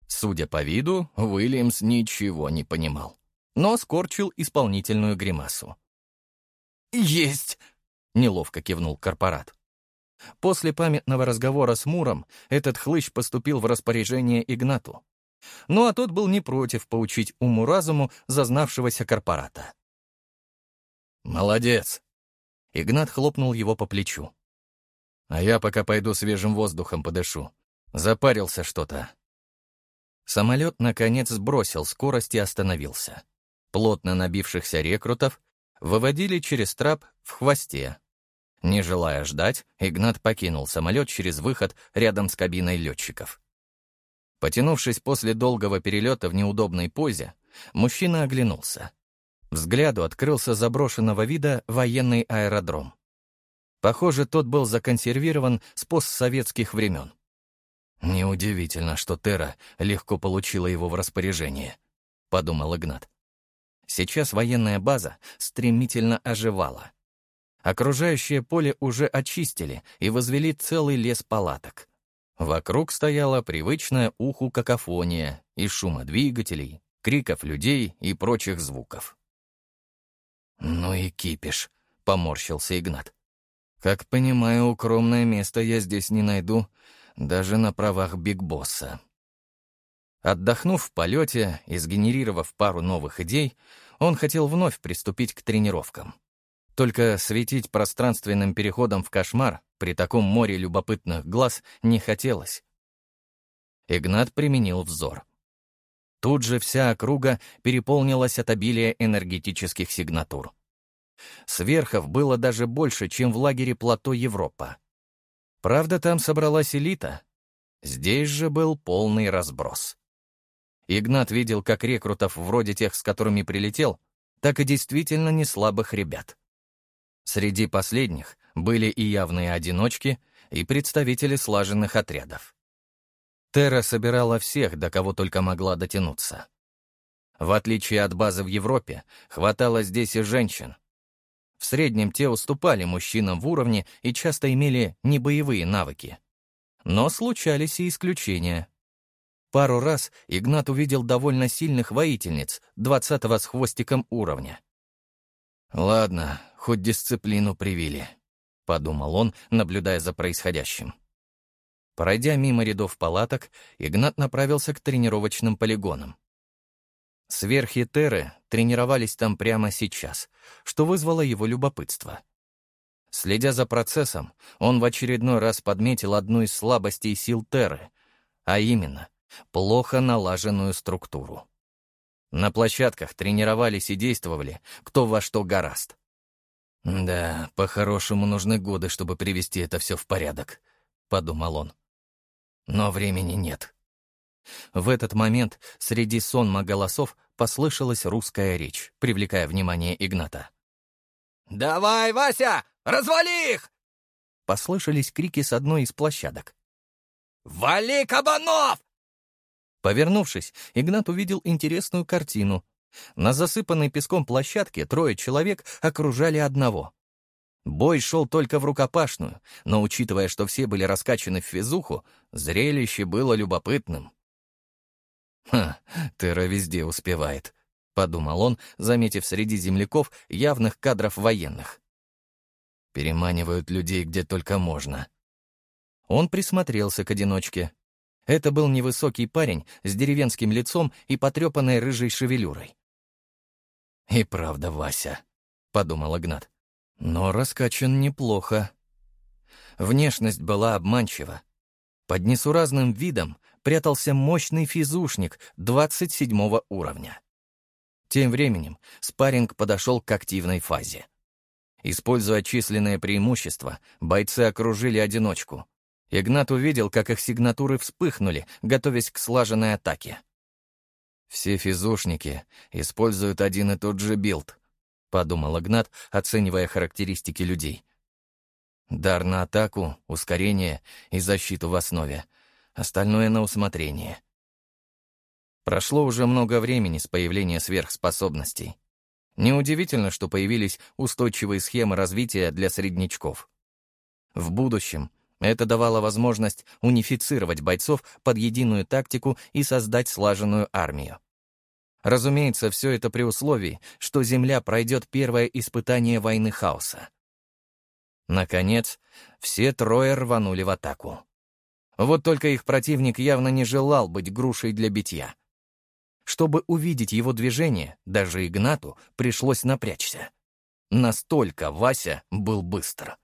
Судя по виду, Уильямс ничего не понимал, но скорчил исполнительную гримасу. «Есть!» — неловко кивнул корпорат. После памятного разговора с Муром этот хлыщ поступил в распоряжение Игнату. Ну а тот был не против поучить уму-разуму зазнавшегося корпората. «Молодец!» — Игнат хлопнул его по плечу. «А я пока пойду свежим воздухом подышу. Запарился что-то». Самолет, наконец, сбросил скорость и остановился. Плотно набившихся рекрутов выводили через трап в хвосте. Не желая ждать, Игнат покинул самолет через выход рядом с кабиной летчиков. Потянувшись после долгого перелета в неудобной позе, мужчина оглянулся. Взгляду открылся заброшенного вида военный аэродром. Похоже, тот был законсервирован с постсоветских времен. «Неудивительно, что Терра легко получила его в распоряжение», — подумал Игнат. Сейчас военная база стремительно оживала. Окружающее поле уже очистили и возвели целый лес палаток. Вокруг стояла привычная уху какофония из шума двигателей, криков людей и прочих звуков. «Ну и кипиш», — поморщился Игнат. «Как понимаю, укромное место я здесь не найду, даже на правах бигбосса». Отдохнув в полете и сгенерировав пару новых идей, он хотел вновь приступить к тренировкам. Только светить пространственным переходом в кошмар при таком море любопытных глаз не хотелось. Игнат применил взор. Тут же вся округа переполнилась от обилия энергетических сигнатур. Сверхов было даже больше, чем в лагере плато Европа. Правда, там собралась элита. Здесь же был полный разброс. Игнат видел как рекрутов вроде тех, с которыми прилетел, так и действительно не слабых ребят. Среди последних были и явные одиночки, и представители слаженных отрядов. Терра собирала всех, до кого только могла дотянуться. В отличие от базы в Европе, хватало здесь и женщин. В среднем те уступали мужчинам в уровне и часто имели небоевые навыки. Но случались и исключения. Пару раз Игнат увидел довольно сильных воительниц, двадцатого с хвостиком уровня. Ладно, хоть дисциплину привили, подумал он, наблюдая за происходящим. Пройдя мимо рядов палаток, Игнат направился к тренировочным полигонам. Сверхи Терры тренировались там прямо сейчас, что вызвало его любопытство. Следя за процессом, он в очередной раз подметил одну из слабостей сил Терры, а именно плохо налаженную структуру. На площадках тренировались и действовали кто во что гораст. «Да, по-хорошему нужны годы, чтобы привести это все в порядок», — подумал он. «Но времени нет». В этот момент среди сонма голосов послышалась русская речь, привлекая внимание Игната. «Давай, Вася, развали их!» Послышались крики с одной из площадок. «Вали кабанов! Повернувшись, Игнат увидел интересную картину. На засыпанной песком площадке трое человек окружали одного. Бой шел только в рукопашную, но, учитывая, что все были раскачаны в физуху, зрелище было любопытным. «Ха, Тера везде успевает», — подумал он, заметив среди земляков явных кадров военных. «Переманивают людей где только можно». Он присмотрелся к одиночке. Это был невысокий парень с деревенским лицом и потрепанной рыжей шевелюрой. «И правда, Вася», — подумал Игнат. «Но раскачан неплохо». Внешность была обманчива. Под несуразным видом прятался мощный физушник 27 уровня. Тем временем спарринг подошел к активной фазе. Используя численное преимущество, бойцы окружили одиночку, Игнат увидел, как их сигнатуры вспыхнули, готовясь к слаженной атаке. «Все физушники используют один и тот же билд», — подумал Игнат, оценивая характеристики людей. «Дар на атаку, ускорение и защиту в основе. Остальное на усмотрение». Прошло уже много времени с появления сверхспособностей. Неудивительно, что появились устойчивые схемы развития для среднячков. В будущем это давало возможность унифицировать бойцов под единую тактику и создать слаженную армию. Разумеется, все это при условии, что Земля пройдет первое испытание войны хаоса. Наконец, все трое рванули в атаку. Вот только их противник явно не желал быть грушей для битья. Чтобы увидеть его движение, даже Игнату пришлось напрячься. Настолько Вася был быстро.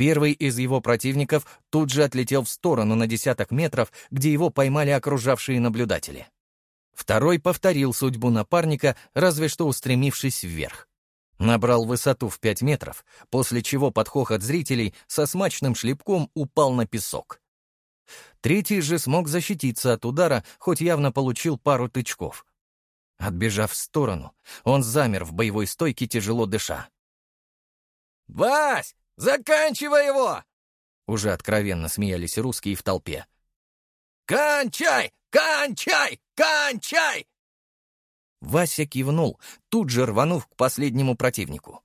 Первый из его противников тут же отлетел в сторону на десяток метров, где его поймали окружавшие наблюдатели. Второй повторил судьбу напарника, разве что устремившись вверх. Набрал высоту в пять метров, после чего под хохот зрителей со смачным шлепком упал на песок. Третий же смог защититься от удара, хоть явно получил пару тычков. Отбежав в сторону, он замер в боевой стойке, тяжело дыша. «Вась, Заканчивай его!» Уже откровенно смеялись русские в толпе. «Кончай! Кончай! Кончай!» Вася кивнул, тут же рванув к последнему противнику.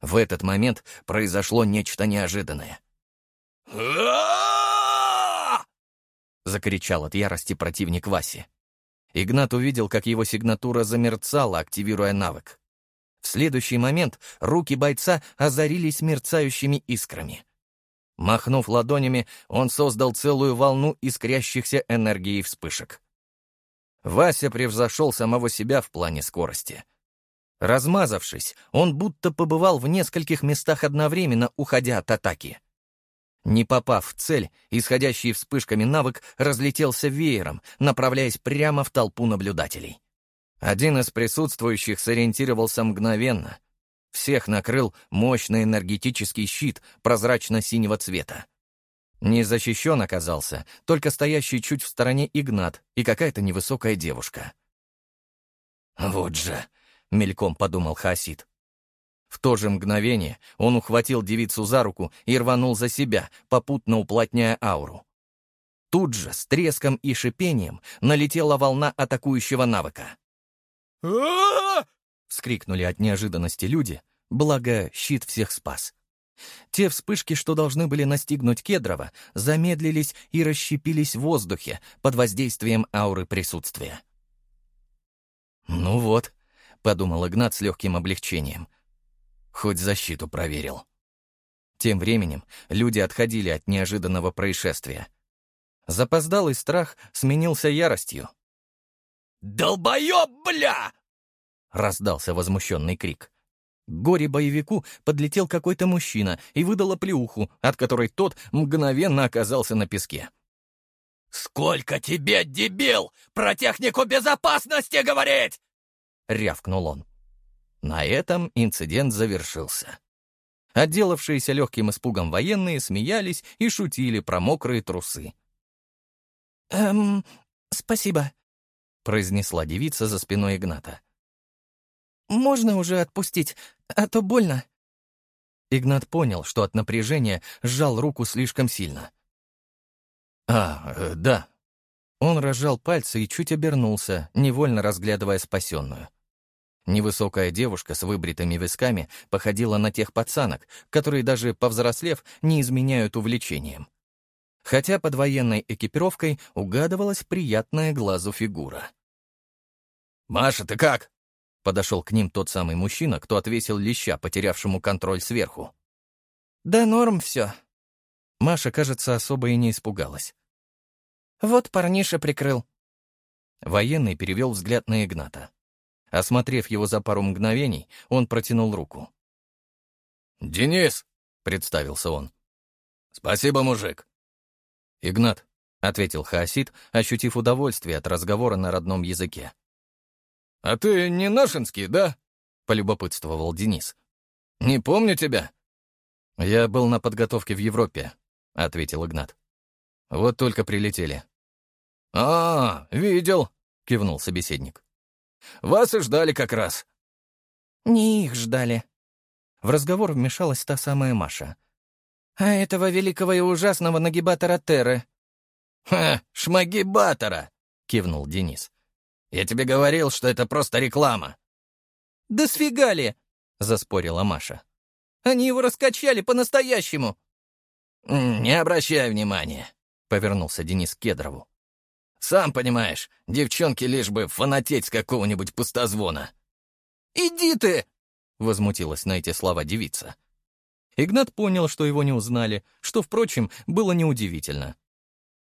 В этот момент произошло нечто неожиданное. Закричал от ярости противник Васи. Игнат увидел, как его сигнатура замерцала, активируя навык. В следующий момент руки бойца озарились мерцающими искрами. Махнув ладонями, он создал целую волну искрящихся энергии вспышек. Вася превзошел самого себя в плане скорости. Размазавшись, он будто побывал в нескольких местах одновременно, уходя от атаки. Не попав в цель, исходящий вспышками навык разлетелся веером, направляясь прямо в толпу наблюдателей. Один из присутствующих сориентировался мгновенно. Всех накрыл мощный энергетический щит прозрачно-синего цвета. Не защищен оказался, только стоящий чуть в стороне Игнат и какая-то невысокая девушка. «Вот же!» — мельком подумал Хасид. В то же мгновение он ухватил девицу за руку и рванул за себя, попутно уплотняя ауру. Тут же, с треском и шипением, налетела волна атакующего навыка. Вскрикнули от неожиданности люди, благо щит всех спас. Те вспышки, что должны были настигнуть Кедрова, замедлились и расщепились в воздухе под воздействием ауры присутствия. «Ну вот», — подумал Игнат с легким облегчением, — «хоть защиту проверил». Тем временем люди отходили от неожиданного происшествия. Запоздалый страх сменился яростью. «Долбоеб, бля!» — раздался возмущенный крик. горе-боевику подлетел какой-то мужчина и выдал оплеуху, от которой тот мгновенно оказался на песке. «Сколько тебе, дебил, про технику безопасности говорить?» — рявкнул он. На этом инцидент завершился. Отделавшиеся легким испугом военные смеялись и шутили про мокрые трусы. «Эм, спасибо», — произнесла девица за спиной Игната. «Можно уже отпустить, а то больно». Игнат понял, что от напряжения сжал руку слишком сильно. «А, э, да». Он разжал пальцы и чуть обернулся, невольно разглядывая спасенную. Невысокая девушка с выбритыми висками походила на тех пацанок, которые даже повзрослев не изменяют увлечением. Хотя под военной экипировкой угадывалась приятная глазу фигура. «Маша, ты как?» Подошел к ним тот самый мужчина, кто отвесил леща, потерявшему контроль сверху. «Да норм все». Маша, кажется, особо и не испугалась. «Вот парниша прикрыл». Военный перевел взгляд на Игната. Осмотрев его за пару мгновений, он протянул руку. «Денис!» — представился он. «Спасибо, мужик!» «Игнат», — ответил Хаосид, ощутив удовольствие от разговора на родном языке. «А ты не нашинский, да?» — полюбопытствовал Денис. «Не помню тебя». «Я был на подготовке в Европе», — ответил Игнат. «Вот только прилетели». «А, видел», — кивнул собеседник. Вас и ждали как раз». «Не их ждали». В разговор вмешалась та самая Маша. «А этого великого и ужасного нагибатора Терры». «Ха, шмагибатора!» — кивнул Денис. «Я тебе говорил, что это просто реклама». «Да сфига ли?» — заспорила Маша. «Они его раскачали по-настоящему». «Не обращай внимания», — повернулся Денис к Кедрову. Сам понимаешь, девчонки лишь бы фанатеть с какого-нибудь пустозвона». «Иди ты!» — возмутилась на эти слова девица. Игнат понял, что его не узнали, что, впрочем, было неудивительно.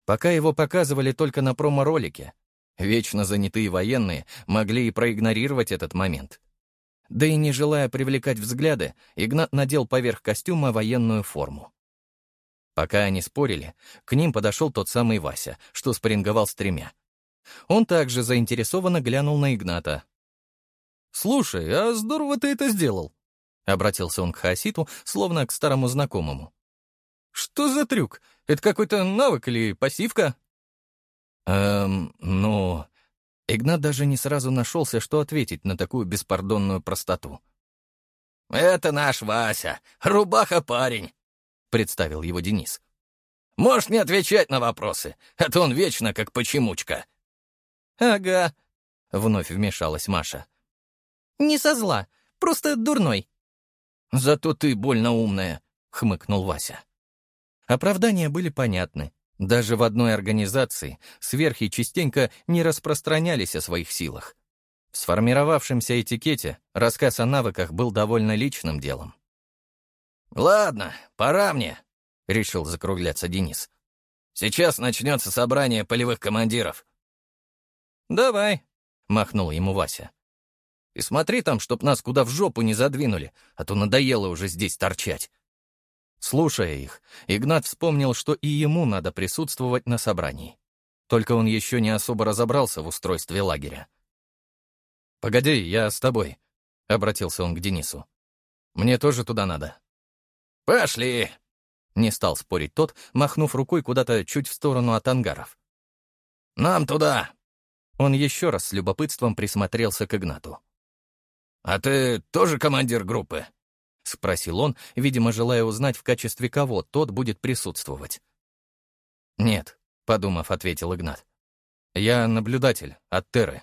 Пока его показывали только на промо-ролике, вечно занятые военные могли и проигнорировать этот момент. Да и не желая привлекать взгляды, Игнат надел поверх костюма военную форму. Пока они спорили, к ним подошел тот самый Вася, что спарринговал с тремя. Он также заинтересованно глянул на Игната. «Слушай, а здорово ты это сделал!» — обратился он к Хаситу, словно к старому знакомому. «Что за трюк? Это какой-то навык или пассивка?» «Эм, ну...» Игнат даже не сразу нашелся, что ответить на такую беспардонную простоту. «Это наш Вася, рубаха-парень. — представил его Денис. «Можешь не отвечать на вопросы, а то он вечно как почемучка». «Ага», — вновь вмешалась Маша. «Не со зла, просто дурной». Зато ты больно умная», — хмыкнул Вася. Оправдания были понятны. Даже в одной организации сверхи частенько не распространялись о своих силах. В сформировавшемся этикете рассказ о навыках был довольно личным делом. «Ладно, пора мне», — решил закругляться Денис. «Сейчас начнется собрание полевых командиров». «Давай», — махнул ему Вася. «И смотри там, чтоб нас куда в жопу не задвинули, а то надоело уже здесь торчать». Слушая их, Игнат вспомнил, что и ему надо присутствовать на собрании. Только он еще не особо разобрался в устройстве лагеря. «Погоди, я с тобой», — обратился он к Денису. «Мне тоже туда надо». «Пошли!» — не стал спорить тот, махнув рукой куда-то чуть в сторону от ангаров. «Нам туда!» Он еще раз с любопытством присмотрелся к Игнату. «А ты тоже командир группы?» — спросил он, видимо, желая узнать, в качестве кого тот будет присутствовать. «Нет», — подумав, ответил Игнат. «Я наблюдатель от Терры».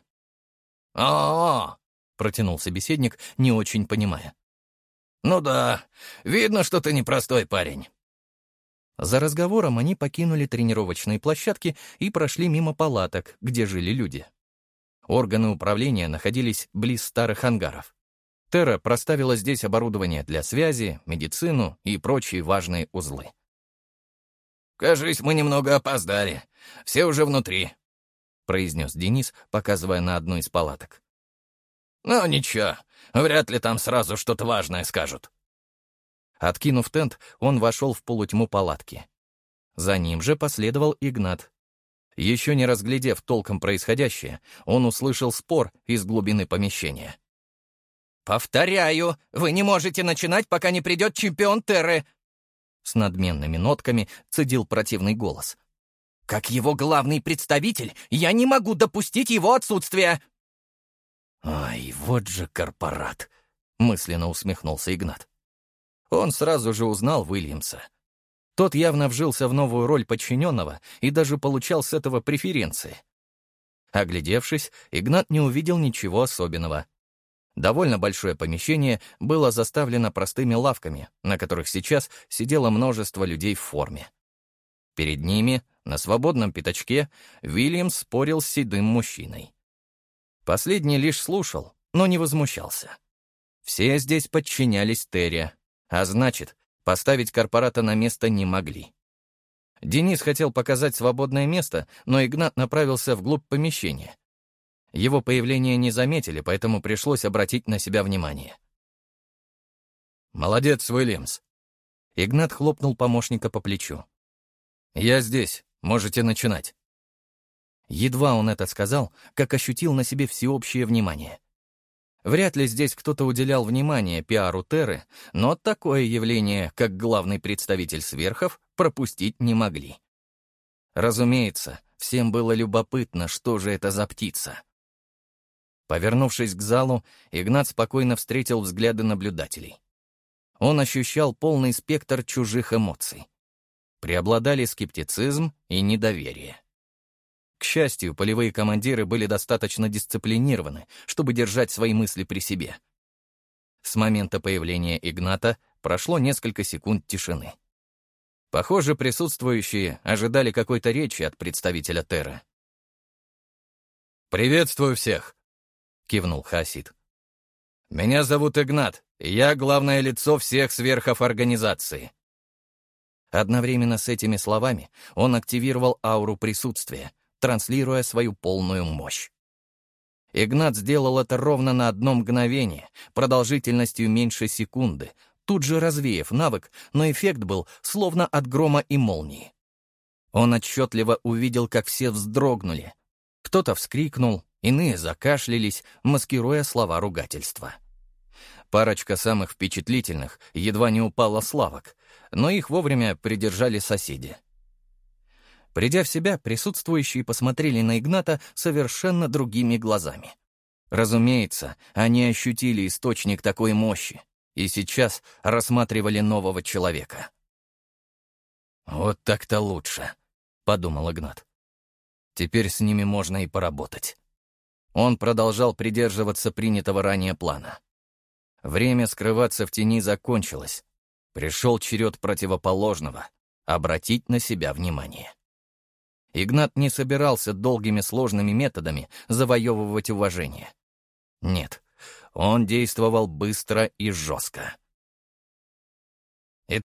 «О-о-о!» — протянул собеседник, не очень понимая. «Ну да, видно, что ты непростой парень». За разговором они покинули тренировочные площадки и прошли мимо палаток, где жили люди. Органы управления находились близ старых ангаров. Терра проставила здесь оборудование для связи, медицину и прочие важные узлы. «Кажись, мы немного опоздали. Все уже внутри», — произнес Денис, показывая на одну из палаток. «Ну, ничего, вряд ли там сразу что-то важное скажут». Откинув тент, он вошел в полутьму палатки. За ним же последовал Игнат. Еще не разглядев толком происходящее, он услышал спор из глубины помещения. «Повторяю, вы не можете начинать, пока не придет чемпион Терры!» С надменными нотками цедил противный голос. Как его главный представитель, я не могу допустить его отсутствия!» «Ай, вот же корпорат!» — мысленно усмехнулся Игнат. Он сразу же узнал Уильямса. Тот явно вжился в новую роль подчиненного и даже получал с этого преференции. Оглядевшись, Игнат не увидел ничего особенного. Довольно большое помещение было заставлено простыми лавками, на которых сейчас сидело множество людей в форме. Перед ними на свободном пятачке Вильям спорил с седым мужчиной. Последний лишь слушал, но не возмущался. Все здесь подчинялись Терри, а значит, поставить корпората на место не могли. Денис хотел показать свободное место, но Игнат направился вглубь помещения. Его появление не заметили, поэтому пришлось обратить на себя внимание. «Молодец, Уильямс!» Игнат хлопнул помощника по плечу. «Я здесь. Можете начинать». Едва он это сказал, как ощутил на себе всеобщее внимание. Вряд ли здесь кто-то уделял внимание пиару Терры, но такое явление, как главный представитель сверхов, пропустить не могли. Разумеется, всем было любопытно, что же это за птица. Повернувшись к залу, Игнат спокойно встретил взгляды наблюдателей. Он ощущал полный спектр чужих эмоций преобладали скептицизм и недоверие. К счастью, полевые командиры были достаточно дисциплинированы, чтобы держать свои мысли при себе. С момента появления Игната прошло несколько секунд тишины. Похоже, присутствующие ожидали какой-то речи от представителя Терры. «Приветствую всех», — кивнул Хасид. «Меня зовут Игнат, и я главное лицо всех сверхов организации. Одновременно с этими словами он активировал ауру присутствия, транслируя свою полную мощь. Игнат сделал это ровно на одно мгновение, продолжительностью меньше секунды, тут же развеяв навык, но эффект был словно от грома и молнии. Он отчетливо увидел, как все вздрогнули. Кто-то вскрикнул, иные закашлялись, маскируя слова ругательства. Парочка самых впечатлительных едва не упала с лавок, но их вовремя придержали соседи. Придя в себя, присутствующие посмотрели на Игната совершенно другими глазами. Разумеется, они ощутили источник такой мощи и сейчас рассматривали нового человека. «Вот так-то лучше», — подумал Игнат. «Теперь с ними можно и поработать». Он продолжал придерживаться принятого ранее плана. Время скрываться в тени закончилось. Пришел черед противоположного — обратить на себя внимание. Игнат не собирался долгими сложными методами завоевывать уважение. Нет, он действовал быстро и жестко.